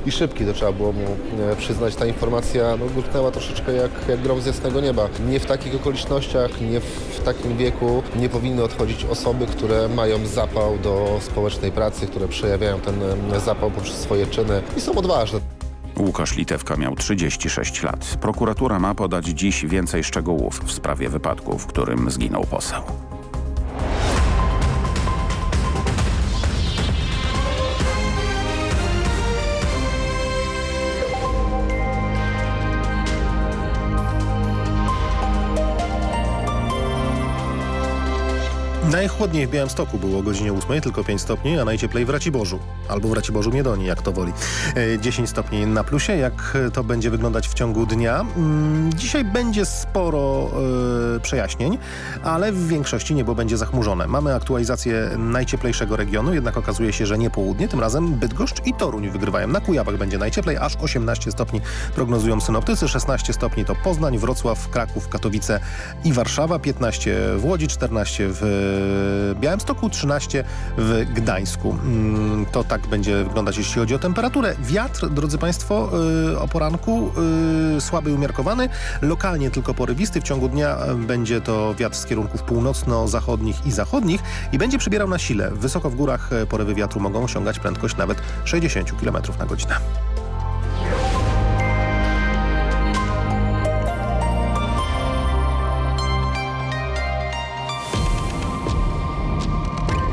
i szybki, to trzeba było mu e, przyznać. Ta informacja no, gurknęła troszeczkę jak, jak grom z jasnego nieba. Nie w takich okolicznościach, nie w takim wieku nie powinny odchodzić osoby, które mają zapał do społecznej pracy, które przejawiają ten e, zapał poprzez swoje czyny i są odważne. Łukasz Litewka miał 36 lat. Prokuratura ma podać dziś więcej szczegółów w sprawie wypadku, w którym zginął poseł. Najchłodniej w Białymstoku było o godzinie 8, tylko 5 stopni, a najcieplej w Raciborzu. Albo w Raciborzu Miedoni, jak to woli. 10 stopni na plusie. Jak to będzie wyglądać w ciągu dnia? Mm, dzisiaj będzie sporo yy, przejaśnień, ale w większości niebo będzie zachmurzone. Mamy aktualizację najcieplejszego regionu, jednak okazuje się, że nie południe. Tym razem Bydgoszcz i Toruń wygrywają. Na Kujawach będzie najcieplej, aż 18 stopni prognozują synoptycy. 16 stopni to Poznań, Wrocław, Kraków, Katowice i Warszawa. 15 w Łodzi, 14 w Białymstoku, 13 w Gdańsku. Mm, to tak będzie wyglądać, jeśli chodzi o temperaturę. Wiatr, drodzy Państwo, yy, o poranku yy, słaby umiarkowany, lokalnie tylko porywisty. W ciągu dnia będzie to wiatr z kierunków północno-zachodnich i zachodnich i będzie przybierał na sile. Wysoko w górach porywy wiatru mogą osiągać prędkość nawet 60 km na godzinę.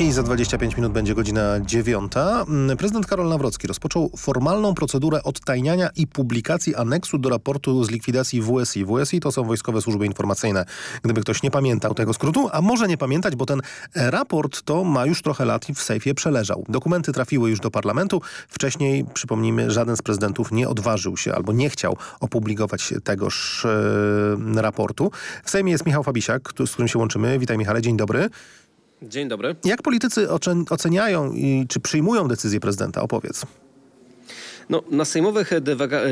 I za 25 minut będzie godzina dziewiąta. Prezydent Karol Nawrocki rozpoczął formalną procedurę odtajniania i publikacji aneksu do raportu z likwidacji WSI. WSI to są Wojskowe Służby Informacyjne, gdyby ktoś nie pamiętał tego skrótu, a może nie pamiętać, bo ten raport to ma już trochę lat i w sejfie przeleżał. Dokumenty trafiły już do parlamentu. Wcześniej, przypomnijmy, żaden z prezydentów nie odważył się albo nie chciał opublikować tegoż e, raportu. W Sejmie jest Michał Fabisiak, z którym się łączymy. Witaj Michale, dzień dobry. Dzień dobry. Jak politycy oceniają i czy przyjmują decyzję prezydenta? Opowiedz. No, na, sejmowych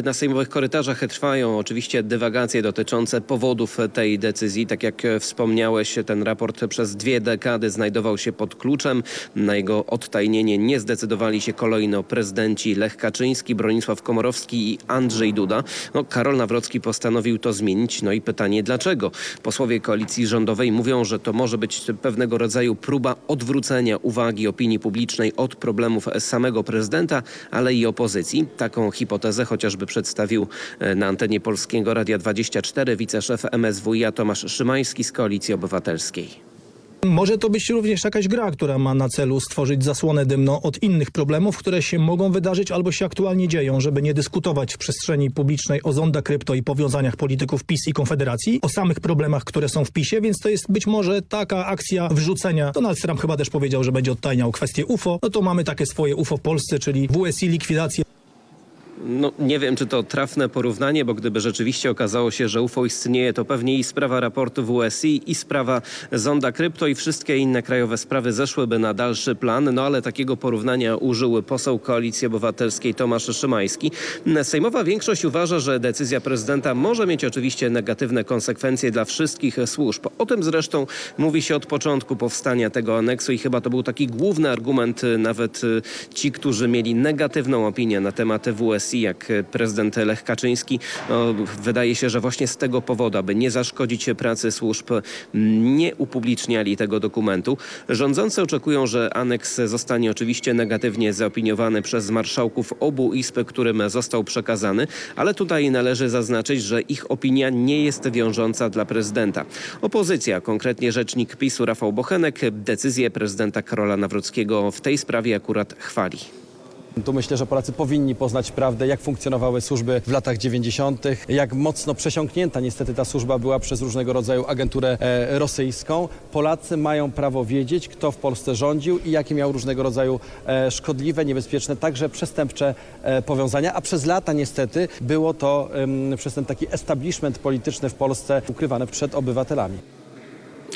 na sejmowych korytarzach trwają oczywiście dywagacje dotyczące powodów tej decyzji. Tak jak wspomniałeś, ten raport przez dwie dekady znajdował się pod kluczem. Na jego odtajnienie nie zdecydowali się kolejno prezydenci Lech Kaczyński, Bronisław Komorowski i Andrzej Duda. No, Karol Nawrocki postanowił to zmienić. No i pytanie dlaczego? Posłowie koalicji rządowej mówią, że to może być pewnego rodzaju próba odwrócenia uwagi opinii publicznej od problemów samego prezydenta, ale i opozycji. Taką hipotezę chociażby przedstawił e, na antenie Polskiego Radia 24 wiceszef MSWiA Tomasz Szymański z Koalicji Obywatelskiej. Może to być również jakaś gra, która ma na celu stworzyć zasłonę dymną od innych problemów, które się mogą wydarzyć albo się aktualnie dzieją, żeby nie dyskutować w przestrzeni publicznej o zonda krypto i powiązaniach polityków PiS i Konfederacji, o samych problemach, które są w PiSie, więc to jest być może taka akcja wrzucenia. Donald Trump chyba też powiedział, że będzie odtajniał kwestię UFO. No to mamy takie swoje UFO w Polsce, czyli WSI, likwidację no, nie wiem, czy to trafne porównanie, bo gdyby rzeczywiście okazało się, że UFO istnieje, to pewnie i sprawa raportu WSI, i sprawa zonda krypto i wszystkie inne krajowe sprawy zeszłyby na dalszy plan. No ale takiego porównania użył poseł Koalicji Obywatelskiej Tomasz Szymański. Sejmowa większość uważa, że decyzja prezydenta może mieć oczywiście negatywne konsekwencje dla wszystkich służb. O tym zresztą mówi się od początku powstania tego aneksu i chyba to był taki główny argument nawet ci, którzy mieli negatywną opinię na temat WSI jak prezydent Lech Kaczyński. No, wydaje się, że właśnie z tego powodu, aby nie zaszkodzić pracy służb, nie upubliczniali tego dokumentu. Rządzący oczekują, że aneks zostanie oczywiście negatywnie zaopiniowany przez marszałków obu izb, którym został przekazany, ale tutaj należy zaznaczyć, że ich opinia nie jest wiążąca dla prezydenta. Opozycja, konkretnie rzecznik PiSu Rafał Bochenek, decyzję prezydenta Karola Nawrockiego w tej sprawie akurat chwali. Tu myślę, że Polacy powinni poznać prawdę, jak funkcjonowały służby w latach 90., jak mocno przesiąknięta niestety ta służba była przez różnego rodzaju agenturę e, rosyjską. Polacy mają prawo wiedzieć, kto w Polsce rządził i jakie miał różnego rodzaju e, szkodliwe, niebezpieczne, także przestępcze e, powiązania, a przez lata niestety było to przez ten taki establishment polityczny w Polsce ukrywane przed obywatelami.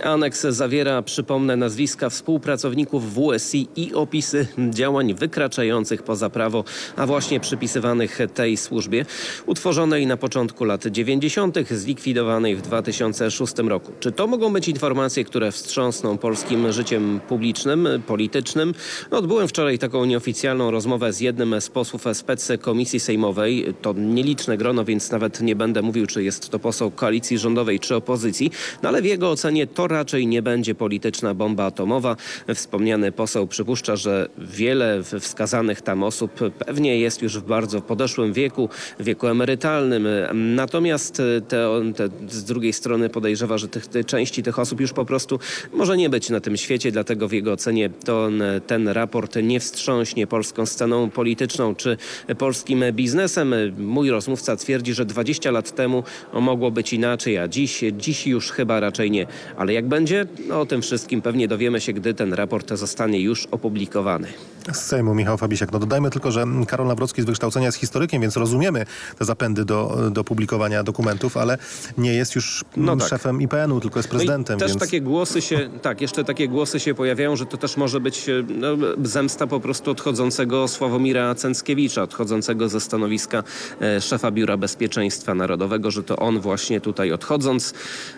Aneks zawiera, przypomnę, nazwiska współpracowników WSI i opisy działań wykraczających poza prawo, a właśnie przypisywanych tej służbie, utworzonej na początku lat 90., zlikwidowanej w 2006 roku. Czy to mogą być informacje, które wstrząsną polskim życiem publicznym, politycznym? No, odbyłem wczoraj taką nieoficjalną rozmowę z jednym z posłów spec Komisji Sejmowej. To nieliczne grono, więc nawet nie będę mówił, czy jest to poseł koalicji rządowej, czy opozycji, no ale w jego ocenie to to raczej nie będzie polityczna bomba atomowa. Wspomniany poseł przypuszcza, że wiele wskazanych tam osób pewnie jest już w bardzo podeszłym wieku, wieku emerytalnym. Natomiast te, te, z drugiej strony podejrzewa, że tych, te części tych osób już po prostu może nie być na tym świecie, dlatego w jego ocenie to, ten raport nie wstrząśnie polską sceną polityczną czy polskim biznesem. Mój rozmówca twierdzi, że 20 lat temu mogło być inaczej, a dziś, dziś już chyba raczej nie. Ale jak będzie? No, o tym wszystkim pewnie dowiemy się, gdy ten raport zostanie już opublikowany. Z Sejmu Michał Fabisiak. No dodajmy tylko, że Karol Nawrocki z wykształcenia jest historykiem, więc rozumiemy te zapędy do, do publikowania dokumentów, ale nie jest już no tak. szefem IPN-u, tylko jest prezydentem. No też więc... takie głosy się, tak, jeszcze takie głosy się pojawiają, że to też może być no, zemsta po prostu odchodzącego Sławomira Cęckiewicza, odchodzącego ze stanowiska e, szefa Biura Bezpieczeństwa Narodowego, że to on właśnie tutaj odchodząc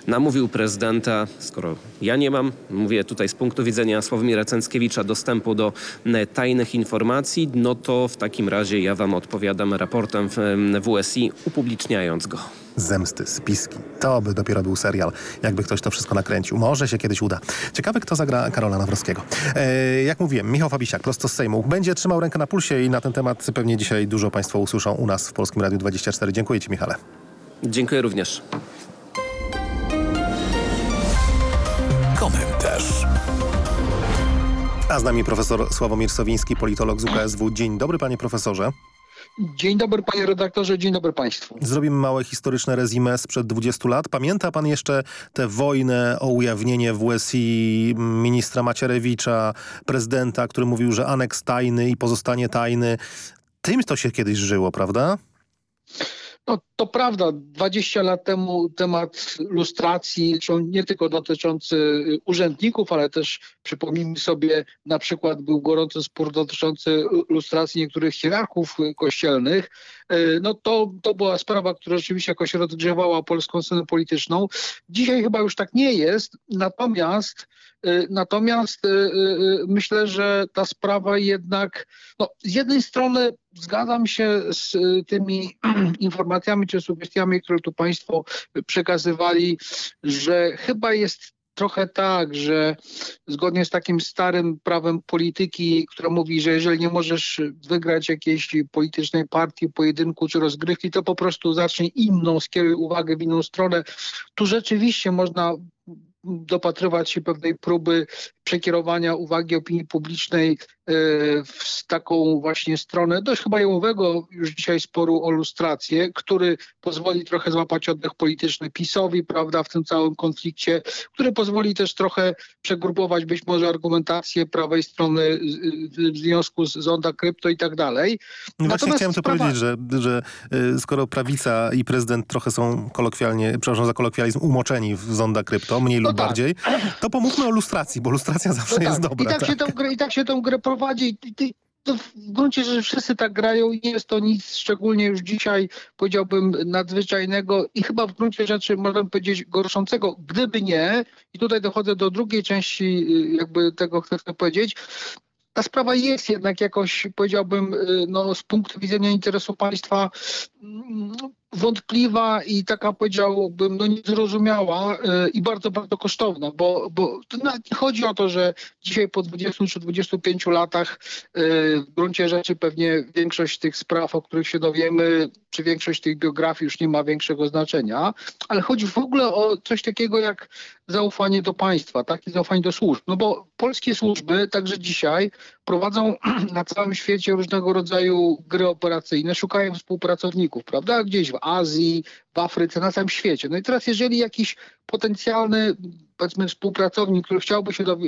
namówił prezydenta, skoro ja nie mam, mówię tutaj z punktu widzenia Sławomira Cęckiewicza, dostępu do e, tajnych informacji, no to w takim razie ja wam odpowiadam raportem w WSI, upubliczniając go. Zemsty, spiski. To by dopiero był serial, jakby ktoś to wszystko nakręcił. Może się kiedyś uda. Ciekawe, kto zagra Karola Nawrockiego. E, jak mówiłem, Michał Fabisiak, prosto z Sejmu. Będzie trzymał rękę na pulsie i na ten temat pewnie dzisiaj dużo Państwo usłyszą u nas w Polskim Radiu 24. Dziękuję Ci, Michale. Dziękuję również. Komentarz. A z nami profesor Sławomir Sowiński, politolog z UKSW. Dzień dobry, panie profesorze. Dzień dobry panie redaktorze, dzień dobry państwu. Zrobimy małe historyczne rezime sprzed 20 lat. Pamięta pan jeszcze tę wojnę o ujawnienie w USI ministra Macierewicza, prezydenta, który mówił, że aneks tajny i pozostanie tajny. Tym to się kiedyś żyło, prawda? No to prawda, 20 lat temu temat lustracji, nie tylko dotyczący y, urzędników, ale też przypomnijmy sobie, na przykład był gorący spór dotyczący lustracji niektórych hierarchów kościelnych. Y, no to, to była sprawa, która rzeczywiście jakoś rozgrzewała polską scenę polityczną. Dzisiaj chyba już tak nie jest, natomiast y, Natomiast myślę, że ta sprawa jednak, no, z jednej strony zgadzam się z tymi informacjami czy sugestiami, które tu Państwo przekazywali, że chyba jest trochę tak, że zgodnie z takim starym prawem polityki, które mówi, że jeżeli nie możesz wygrać jakiejś politycznej partii, pojedynku czy rozgrywki, to po prostu zacznij inną, skieruj uwagę w inną stronę. Tu rzeczywiście można dopatrywać się pewnej próby przekierowania uwagi opinii publicznej e, w taką właśnie stronę dość chyba jałowego już dzisiaj sporu o lustrację, który pozwoli trochę złapać oddech polityczny PiSowi, prawda, w tym całym konflikcie, który pozwoli też trochę przegrupować być może argumentację prawej strony w związku z zonda krypto i tak dalej. No właśnie chciałem to sprawa... powiedzieć, że, że e, skoro prawica i prezydent trochę są kolokwialnie, przepraszam za kolokwializm, umoczeni w zonda krypto, mniej no lub tak. bardziej, to pomówmy o lustracji, bo lustracja zawsze no jest tak. dobra. I tak, tak. Się tą grę, I tak się tą grę prowadzi. I, to w gruncie rzeczy wszyscy tak grają i nie jest to nic szczególnie już dzisiaj, powiedziałbym, nadzwyczajnego i chyba w gruncie rzeczy można powiedzieć gorszącego. Gdyby nie, i tutaj dochodzę do drugiej części y, jakby tego, chcę powiedzieć, ta sprawa jest jednak jakoś, powiedziałbym, y, no, z punktu widzenia interesu państwa mm, wątpliwa i taka powiedziałbym no niezrozumiała yy, i bardzo, bardzo kosztowna, bo, bo nie chodzi o to, że dzisiaj po 20 czy 25 latach yy, w gruncie rzeczy pewnie większość tych spraw, o których się dowiemy, czy większość tych biografii już nie ma większego znaczenia, ale chodzi w ogóle o coś takiego jak zaufanie do państwa, tak, i zaufanie do służb. No bo polskie służby także dzisiaj prowadzą na całym świecie różnego rodzaju gry operacyjne, szukają współpracowników, prawda, gdzieś w Azji, w Afryce, na całym świecie. No i teraz jeżeli jakiś potencjalny, powiedzmy, współpracownik, który chciałby się do, y,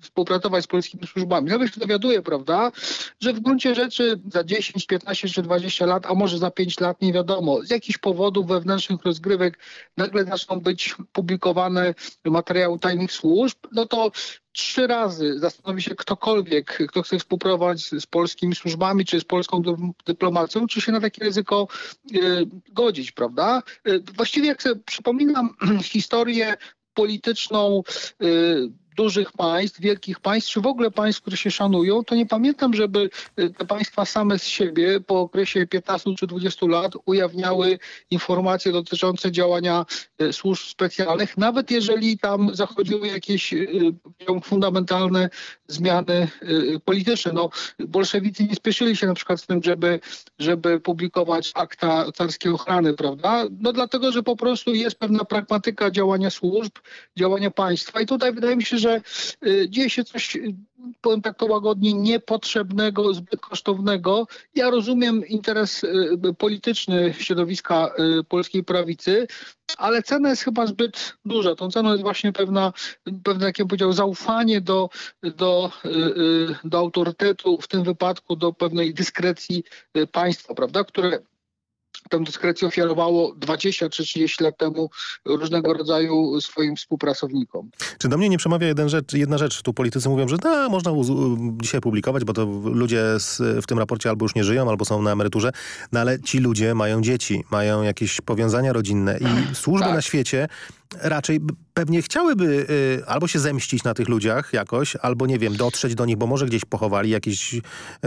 współpracować z polskimi służbami. Nawet się dowiaduje, prawda, że w gruncie rzeczy za 10, 15 czy 20 lat, a może za 5 lat, nie wiadomo, z jakichś powodów wewnętrznych rozgrywek nagle zaczną być publikowane materiały tajnych służb, no to trzy razy zastanowi się ktokolwiek, kto chce współpracować z polskimi służbami czy z polską dyplomacją, czy się na takie ryzyko y, godzić, prawda? Y, właściwie jak sobie przypominam historię polityczną y, dużych państw, wielkich państw, czy w ogóle państw, które się szanują, to nie pamiętam, żeby y, te państwa same z siebie po okresie 15 czy 20 lat ujawniały informacje dotyczące działania y, służb specjalnych, nawet jeżeli tam zachodziły jakieś y, fundamentalne zmiany polityczne. No, bolszewicy nie spieszyli się na przykład z tym, żeby, żeby publikować akta carskiej ochrany, prawda? No dlatego, że po prostu jest pewna pragmatyka działania służb, działania państwa i tutaj wydaje mi się, że y, dzieje się coś, y, powiem tak to łagodnie, niepotrzebnego, zbyt kosztownego. Ja rozumiem interes y, polityczny środowiska polskiej prawicy, ale cena jest chyba zbyt duża. Tą ceną jest właśnie pewna, pewne, jak ja powiedział, zaufanie do, do, do autorytetu, w tym wypadku do pewnej dyskrecji państwa, prawda, które tę dyskrecję ofiarowało 20 czy 30 lat temu różnego rodzaju swoim współpracownikom. Czy do mnie nie przemawia jeden rzecz, jedna rzecz? Tu politycy mówią, że da, można dzisiaj publikować, bo to ludzie z, w tym raporcie albo już nie żyją, albo są na emeryturze, no ale ci ludzie mają dzieci, mają jakieś powiązania rodzinne i służby tak. na świecie raczej pewnie chciałyby y, albo się zemścić na tych ludziach jakoś, albo nie wiem, dotrzeć do nich, bo może gdzieś pochowali jakieś y,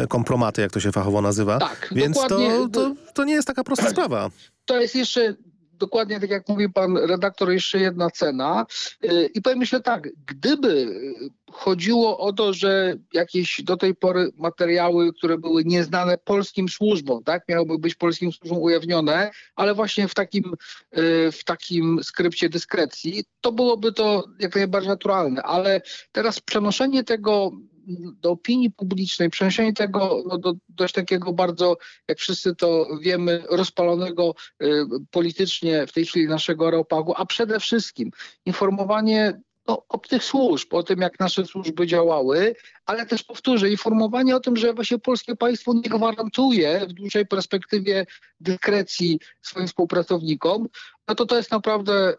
kompromaty, jak to się fachowo nazywa. Tak, Więc to, to, to nie jest taka prosta sprawa. To jest jeszcze dokładnie tak jak mówi pan redaktor, jeszcze jedna cena. Y, I powiem myślę tak, gdyby chodziło o to, że jakieś do tej pory materiały, które były nieznane polskim służbom, tak, miałyby być polskim służbom ujawnione, ale właśnie w takim, y, w takim skrypcie dyskrecji, to byłoby to jak najbardziej naturalne. Ale teraz przenoszenie tego do opinii publicznej, przeniesienie tego no, do dość takiego bardzo, jak wszyscy to wiemy, rozpalonego y, politycznie w tej chwili naszego aeropagu, a przede wszystkim informowanie no, o tych służb, o tym, jak nasze służby działały, ale też powtórzę, informowanie o tym, że właśnie polskie państwo nie gwarantuje w dłuższej perspektywie dyskrecji swoim współpracownikom, no to to jest naprawdę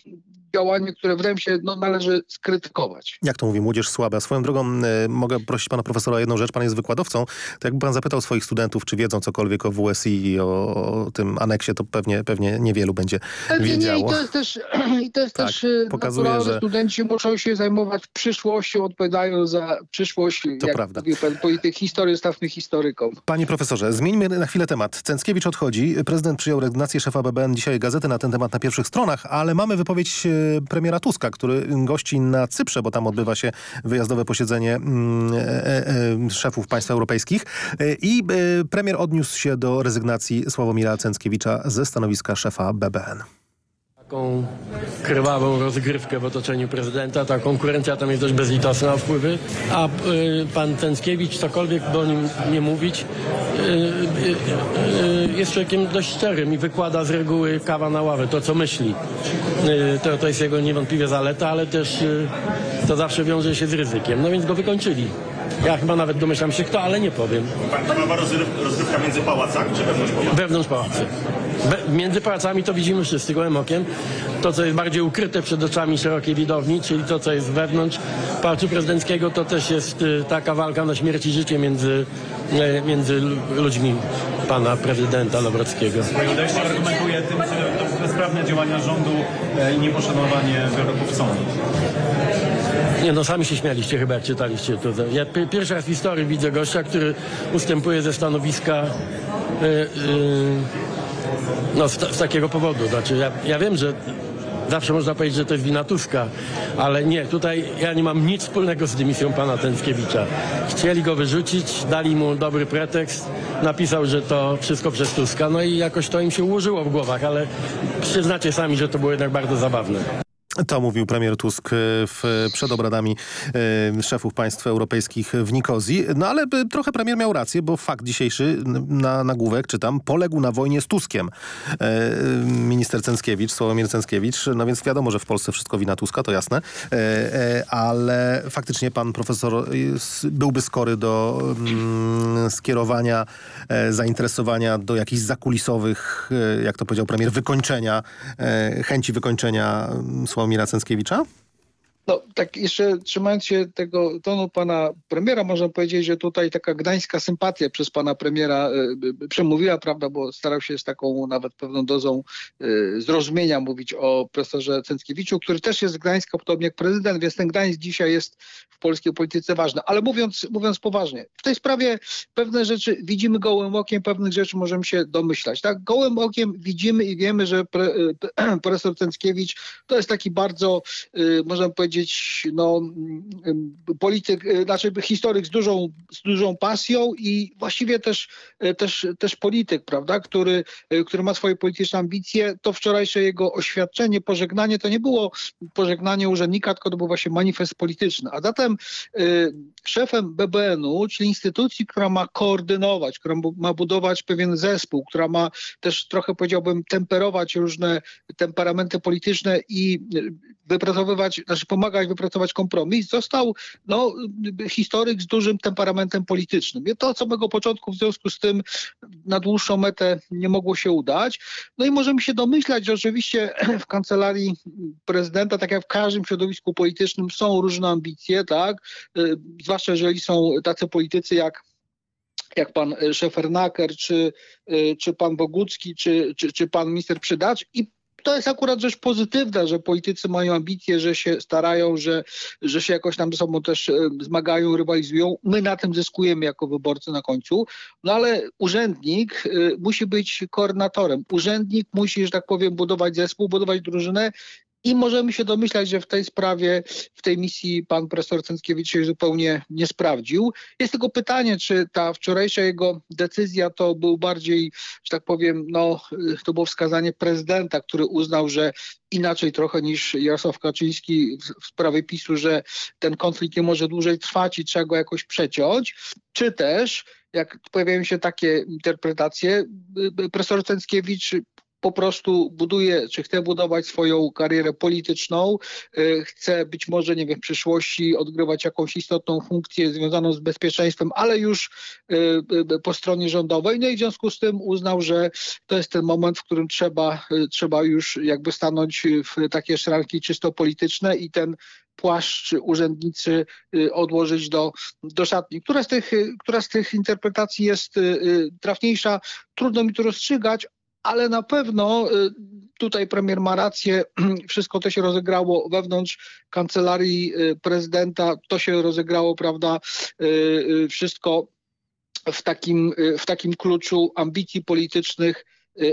działanie, które wydaje mi się no, należy skrytykować. Jak to mówi młodzież słaba? Swoją drogą y, mogę prosić pana profesora o jedną rzecz. Pan jest wykładowcą. To jakby pan zapytał swoich studentów, czy wiedzą cokolwiek o WSI i o, o tym aneksie, to pewnie, pewnie niewielu będzie pewnie wiedziało. Nie, i to jest też, i to jest tak, też y, pokazuje, że studenci muszą się zajmować przyszłością, odpowiadają za przyszłość. To jak prawda. Pan polityk historii, stawmy historykom. Panie profesorze, zmieńmy na chwilę temat. Cęckiewicz odchodzi. Prezydent przyjął rezygnację szefa BBN. Dzisiaj gazety na ten temat na pierwszych stronach, ale mamy wypowiedź premiera Tuska, który gości na Cyprze, bo tam odbywa się wyjazdowe posiedzenie mm, e, e, e, szefów państw europejskich. I premier odniósł się do rezygnacji Sławomira Cęckiewicza ze stanowiska szefa BBN taką krwawą rozgrywkę w otoczeniu prezydenta. Ta konkurencja tam jest dość bezlitosna wpływy. A y, pan Cęckiewicz, cokolwiek by o nim nie mówić, y, y, jest człowiekiem dość szczerym i wykłada z reguły kawa na ławę, to co myśli. to, to jest jego niewątpliwie zaleta, ale też to zawsze wiąże się z ryzykiem. No więc go wykończyli. Ja chyba nawet domyślam się kto, ale nie powiem. Pan rozrywka między pałacami czy wewnątrz pałacu? Wewnątrz pałacy. między pałacami to widzimy wszyscy gołym okiem. To, co jest bardziej ukryte przed oczami szerokiej widowni, czyli to, co jest wewnątrz Pałacu Prezydenckiego, to też jest y, taka walka na śmierć i życie między, y, między ludźmi pana prezydenta Lowrockiego. Swoje odejście argumentuje tym, że to bezprawne działania rządu e, i nieposzanowanie wyroków sądu. Nie no, sami się śmialiście chyba, jak czytaliście to. Ja pierwszy raz w historii widzę gościa, który ustępuje ze stanowiska yy, yy, no, z, z, takiego powodu. Znaczy, ja, ja wiem, że zawsze można powiedzieć, że to jest wina Tuska, ale nie, tutaj ja nie mam nic wspólnego z dymisją pana Tęckiewicza. Chcieli go wyrzucić, dali mu dobry pretekst, napisał, że to wszystko przez Tuska, no i jakoś to im się ułożyło w głowach, ale przyznacie sami, że to było jednak bardzo zabawne. To mówił premier Tusk e, w, przed obradami e, szefów państw europejskich w Nikozji. No ale trochę premier miał rację, bo fakt dzisiejszy na nagłówek, czytam, poległ na wojnie z Tuskiem. E, minister Cęckiewicz, Sławomir Cęckiewicz, no więc wiadomo, że w Polsce wszystko wina Tuska, to jasne, e, e, ale faktycznie pan profesor byłby skory do mm, skierowania e, zainteresowania do jakichś zakulisowych, jak to powiedział premier, wykończenia, chęci wykończenia Sławomira Sławomira Cęckiewicza? No tak jeszcze trzymając się tego tonu pana premiera, można powiedzieć, że tutaj taka gdańska sympatia przez pana premiera y, przemówiła, prawda, bo starał się z taką nawet pewną dozą y, zrozumienia mówić o profesorze Cęckiewiczu, który też jest z Gdańska, podobnie jak prezydent, więc ten Gdańsk dzisiaj jest w polskiej polityce ważny. Ale mówiąc, mówiąc poważnie, w tej sprawie pewne rzeczy widzimy gołym okiem, pewnych rzeczy możemy się domyślać. Tak? Gołym okiem widzimy i wiemy, że pre, profesor Cęckiewicz to jest taki bardzo, y, można powiedzieć, no, y, polityk, y, znaczy historyk z dużą, z dużą pasją i właściwie też, też, też polityk, prawda, który, który ma swoje polityczne ambicje. To wczorajsze jego oświadczenie, pożegnanie to nie było pożegnanie urzędnika, tylko to był właśnie manifest polityczny. A zatem szefem BBN-u, czyli instytucji, która ma koordynować, która ma budować pewien zespół, która ma też trochę powiedziałbym temperować różne temperamenty polityczne i wypracowywać, znaczy pomagać wypracować kompromis, został no, historyk z dużym temperamentem politycznym. I to od samego początku w związku z tym na dłuższą metę nie mogło się udać. No i możemy się domyślać, że oczywiście w kancelarii prezydenta, tak jak w każdym środowisku politycznym, są różne ambicje, tak? Zwłaszcza jeżeli są tacy politycy jak jak pan Szefernaker, czy, czy pan Bogucki, czy, czy, czy pan minister Przydacz i to jest akurat rzecz pozytywna, że politycy mają ambicje, że się starają, że, że się jakoś tam ze sobą też zmagają, rywalizują. My na tym zyskujemy jako wyborcy na końcu. No ale urzędnik musi być koordynatorem. Urzędnik musi, że tak powiem, budować zespół, budować drużynę i możemy się domyślać, że w tej sprawie, w tej misji pan profesor Cęckiewicz się zupełnie nie sprawdził. Jest tylko pytanie, czy ta wczorajsza jego decyzja to był bardziej, że tak powiem, no, to było wskazanie prezydenta, który uznał, że inaczej trochę niż Jarosław Kaczyński w sprawie PiSu, że ten konflikt nie może dłużej trwać i trzeba go jakoś przeciąć, czy też jak pojawiają się takie interpretacje, profesor Cęckiewicz po prostu buduje, czy chce budować swoją karierę polityczną, y, chce być może, nie wiem, w przyszłości odgrywać jakąś istotną funkcję związaną z bezpieczeństwem, ale już y, y, po stronie rządowej. No i w związku z tym uznał, że to jest ten moment, w którym trzeba, trzeba już jakby stanąć w takie szranki czysto polityczne i ten płaszcz urzędnicy odłożyć do, do szatni. Która z, tych, która z tych interpretacji jest trafniejsza, trudno mi to rozstrzygać, ale na pewno y, tutaj premier ma rację, wszystko to się rozegrało wewnątrz kancelarii y, prezydenta, to się rozegrało, prawda, y, wszystko w takim, w takim kluczu ambicji politycznych,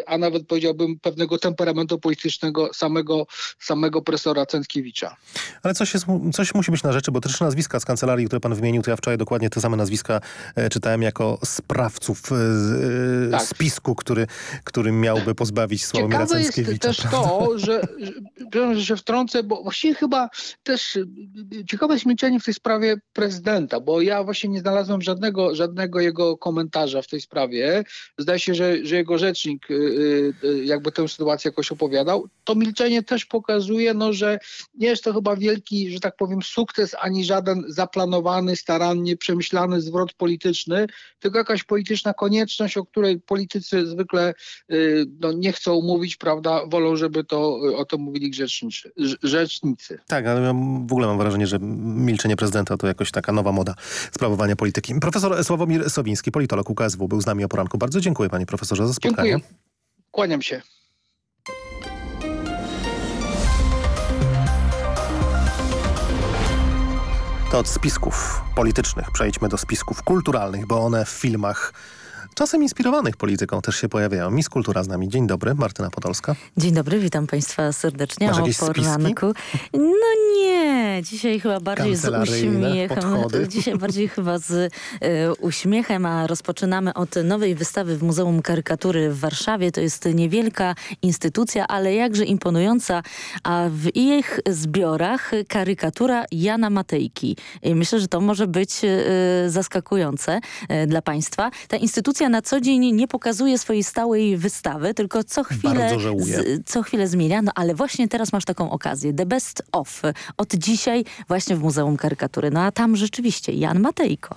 a nawet powiedziałbym pewnego temperamentu politycznego samego, samego profesora Cęckiewicza. Ale coś, jest, coś musi być na rzeczy, bo te trzy nazwiska z kancelarii, które pan wymienił, to ja wczoraj dokładnie te same nazwiska e, czytałem jako sprawców e, e tak. spisku, który, który miałby pozbawić Sławomira Cęckiewicza. jest też to, że, że, że się wtrącę, bo właściwie chyba też ciekawe jest milczenie w tej sprawie prezydenta, bo ja właśnie nie znalazłem żadnego, żadnego jego komentarza w tej sprawie. Zdaje się, że, że jego rzecznik Y, y, jakby tę sytuację jakoś opowiadał. To milczenie też pokazuje, no, że nie jest to chyba wielki, że tak powiem, sukces, ani żaden zaplanowany, starannie przemyślany zwrot polityczny, tylko jakaś polityczna konieczność, o której politycy zwykle y, no, nie chcą mówić, prawda, wolą, żeby to o tym mówili grzecznicy. rzecznicy. Tak, ale ja w ogóle mam wrażenie, że milczenie prezydenta to jakoś taka nowa moda sprawowania polityki. Profesor Sławomir Sowiński, politolog UKSW, był z nami o poranku. Bardzo dziękuję panie profesorze za spotkanie. Dziękuję. Kłaniam się. To od spisków politycznych przejdźmy do spisków kulturalnych, bo one w filmach czasem inspirowanych polityką też się pojawiają. Miss Kultura z nami. Dzień dobry, Martyna Podolska. Dzień dobry, witam Państwa serdecznie Masz o poranku. No nie, dzisiaj chyba bardziej z uśmiechem. Podchody. Dzisiaj bardziej chyba z y, uśmiechem, a rozpoczynamy od nowej wystawy w Muzeum Karykatury w Warszawie. To jest niewielka instytucja, ale jakże imponująca, a w ich zbiorach karykatura Jana Matejki. Myślę, że to może być y, zaskakujące y, dla Państwa. Ta instytucja na co dzień nie pokazuje swojej stałej wystawy, tylko co chwilę, z, co chwilę zmienia. No ale właśnie teraz masz taką okazję. The Best Of. Od dzisiaj właśnie w Muzeum Karykatury. No a tam rzeczywiście Jan Matejko.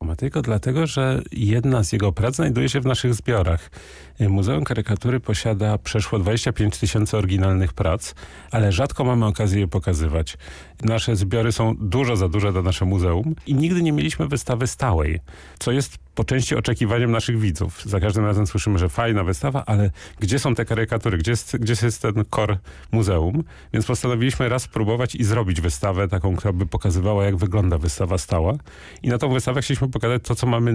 Matejko dlatego, że jedna z jego prac znajduje się w naszych zbiorach. Muzeum Karykatury posiada przeszło 25 tysięcy oryginalnych prac, ale rzadko mamy okazję je pokazywać. Nasze zbiory są dużo za duże do naszego muzeum i nigdy nie mieliśmy wystawy stałej, co jest po części oczekiwaniem naszych widzów. Za każdym razem słyszymy, że fajna wystawa, ale gdzie są te karykatury? Gdzie jest, gdzie jest ten kor muzeum? Więc postanowiliśmy raz spróbować i zrobić wystawę taką, która by pokazywała, jak wygląda wystawa stała. I na tą wystawę chcieliśmy pokazać to, co mamy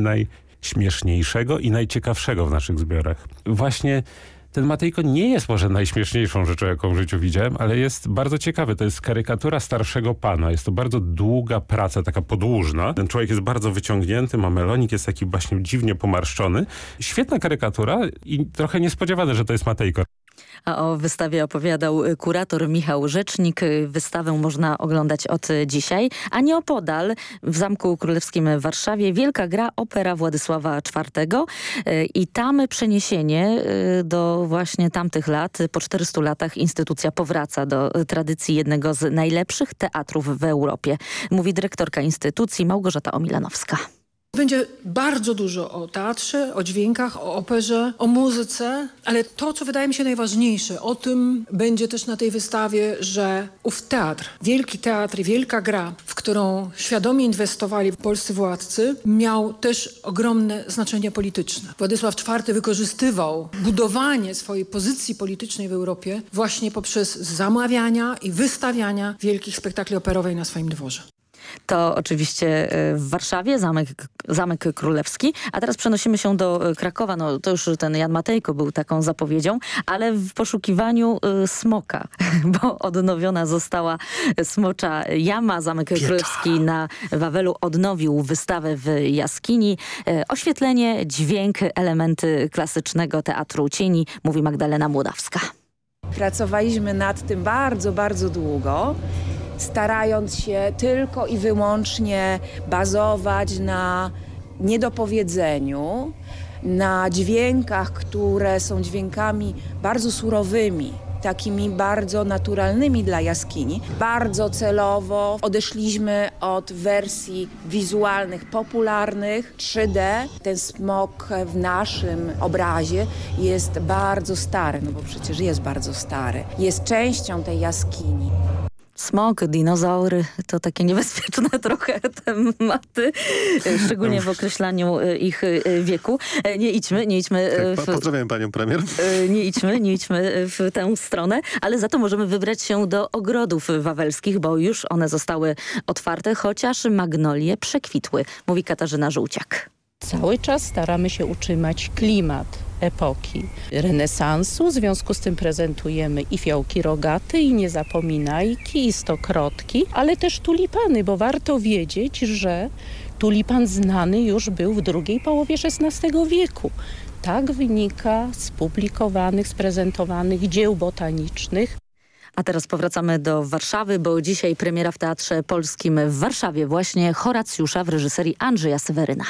najśmieszniejszego i najciekawszego w naszych zbiorach. Właśnie ten Matejko nie jest może najśmieszniejszą rzeczą, jaką w życiu widziałem, ale jest bardzo ciekawy. To jest karykatura starszego pana. Jest to bardzo długa praca, taka podłużna. Ten człowiek jest bardzo wyciągnięty, ma melonik, jest taki właśnie dziwnie pomarszczony. Świetna karykatura i trochę niespodziewane, że to jest Matejko. A o wystawie opowiadał kurator Michał Rzecznik. Wystawę można oglądać od dzisiaj. A nieopodal w Zamku Królewskim w Warszawie wielka gra Opera Władysława IV. I tam przeniesienie do właśnie tamtych lat. Po 400 latach instytucja powraca do tradycji jednego z najlepszych teatrów w Europie. Mówi dyrektorka instytucji Małgorzata Omilanowska. Będzie bardzo dużo o teatrze, o dźwiękach, o operze, o muzyce, ale to, co wydaje mi się najważniejsze, o tym będzie też na tej wystawie, że ów teatr, wielki teatr i wielka gra, w którą świadomie inwestowali polscy władcy, miał też ogromne znaczenie polityczne. Władysław IV wykorzystywał budowanie swojej pozycji politycznej w Europie właśnie poprzez zamawiania i wystawiania wielkich spektakli operowych na swoim dworze. To oczywiście w Warszawie, Zamek, Zamek Królewski. A teraz przenosimy się do Krakowa. No, to już ten Jan Matejko był taką zapowiedzią, ale w poszukiwaniu smoka, bo odnowiona została smocza jama. Zamek Pieta. Królewski na Wawelu odnowił wystawę w jaskini. Oświetlenie, dźwięk, elementy klasycznego teatru cieni, mówi Magdalena Młodawska. Pracowaliśmy nad tym bardzo, bardzo długo starając się tylko i wyłącznie bazować na niedopowiedzeniu, na dźwiękach, które są dźwiękami bardzo surowymi, takimi bardzo naturalnymi dla jaskini. Bardzo celowo odeszliśmy od wersji wizualnych, popularnych, 3D. Ten smok w naszym obrazie jest bardzo stary, no bo przecież jest bardzo stary. Jest częścią tej jaskini. Smok, dinozaury to takie niebezpieczne trochę tematy, szczególnie w określaniu ich wieku. Nie idźmy, nie idźmy. W, Pozdrawiam panią premier. Nie idźmy, nie idźmy w tę stronę, ale za to możemy wybrać się do ogrodów wawelskich, bo już one zostały otwarte, chociaż magnolie przekwitły, mówi Katarzyna Żółciak. Cały czas staramy się utrzymać klimat epoki renesansu. W związku z tym prezentujemy i fiołki rogaty, i niezapominajki, i stokrotki, ale też tulipany, bo warto wiedzieć, że tulipan znany już był w drugiej połowie XVI wieku. Tak wynika z publikowanych, z prezentowanych dzieł botanicznych. A teraz powracamy do Warszawy, bo dzisiaj premiera w Teatrze Polskim w Warszawie właśnie Horacjusza w reżyserii Andrzeja Seweryna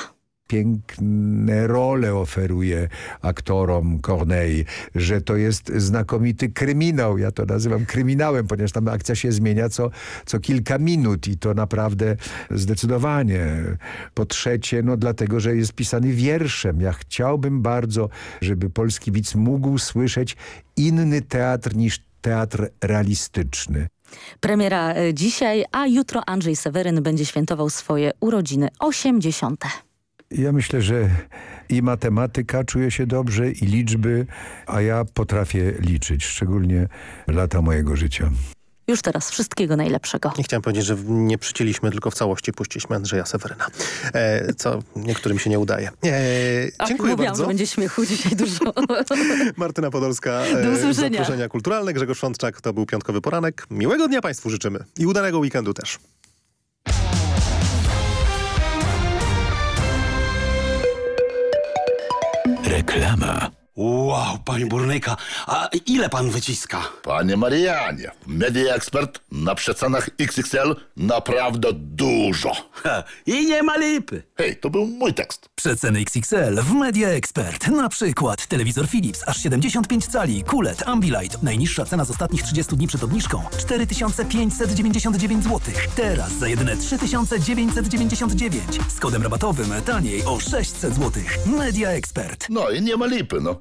piękne role oferuje aktorom Corneille, że to jest znakomity kryminał. Ja to nazywam kryminałem, ponieważ tam akcja się zmienia co, co kilka minut i to naprawdę zdecydowanie. Po trzecie, no dlatego, że jest pisany wierszem. Ja chciałbym bardzo, żeby polski widz mógł słyszeć inny teatr niż teatr realistyczny. Premiera dzisiaj, a jutro Andrzej Seweryn będzie świętował swoje urodziny 80. Ja myślę, że i matematyka czuje się dobrze, i liczby, a ja potrafię liczyć, szczególnie lata mojego życia. Już teraz wszystkiego najlepszego. Nie chciałem powiedzieć, że nie przycięliśmy, tylko w całości puściliśmy Andrzeja Seweryna, e, co niektórym się nie udaje. E, Ach, dziękuję mówiłam, bardzo. że będzie śmiechu dzisiaj dużo. Martyna Podolska, Do e, Zaproszenia Kulturalne, Grzegorz Szączak, to był Piątkowy Poranek. Miłego dnia Państwu życzymy i udanego weekendu też. Reklama. Wow, panie burnyka, a ile pan wyciska? Panie Marianie, Media Expert na przecenach XXL naprawdę dużo. Ha, I nie ma lipy. Hej, to był mój tekst. Przeceny XXL w Media Expert. Na przykład telewizor Philips aż 75 cali, kulet, Ambilight. Najniższa cena z ostatnich 30 dni przed obniżką 4599 zł. Teraz za jedyne 3999. Z kodem rabatowym taniej o 600 zł. Media Expert. No i nie ma lipy, no.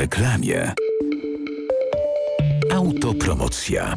Reklamie. Autopromocja.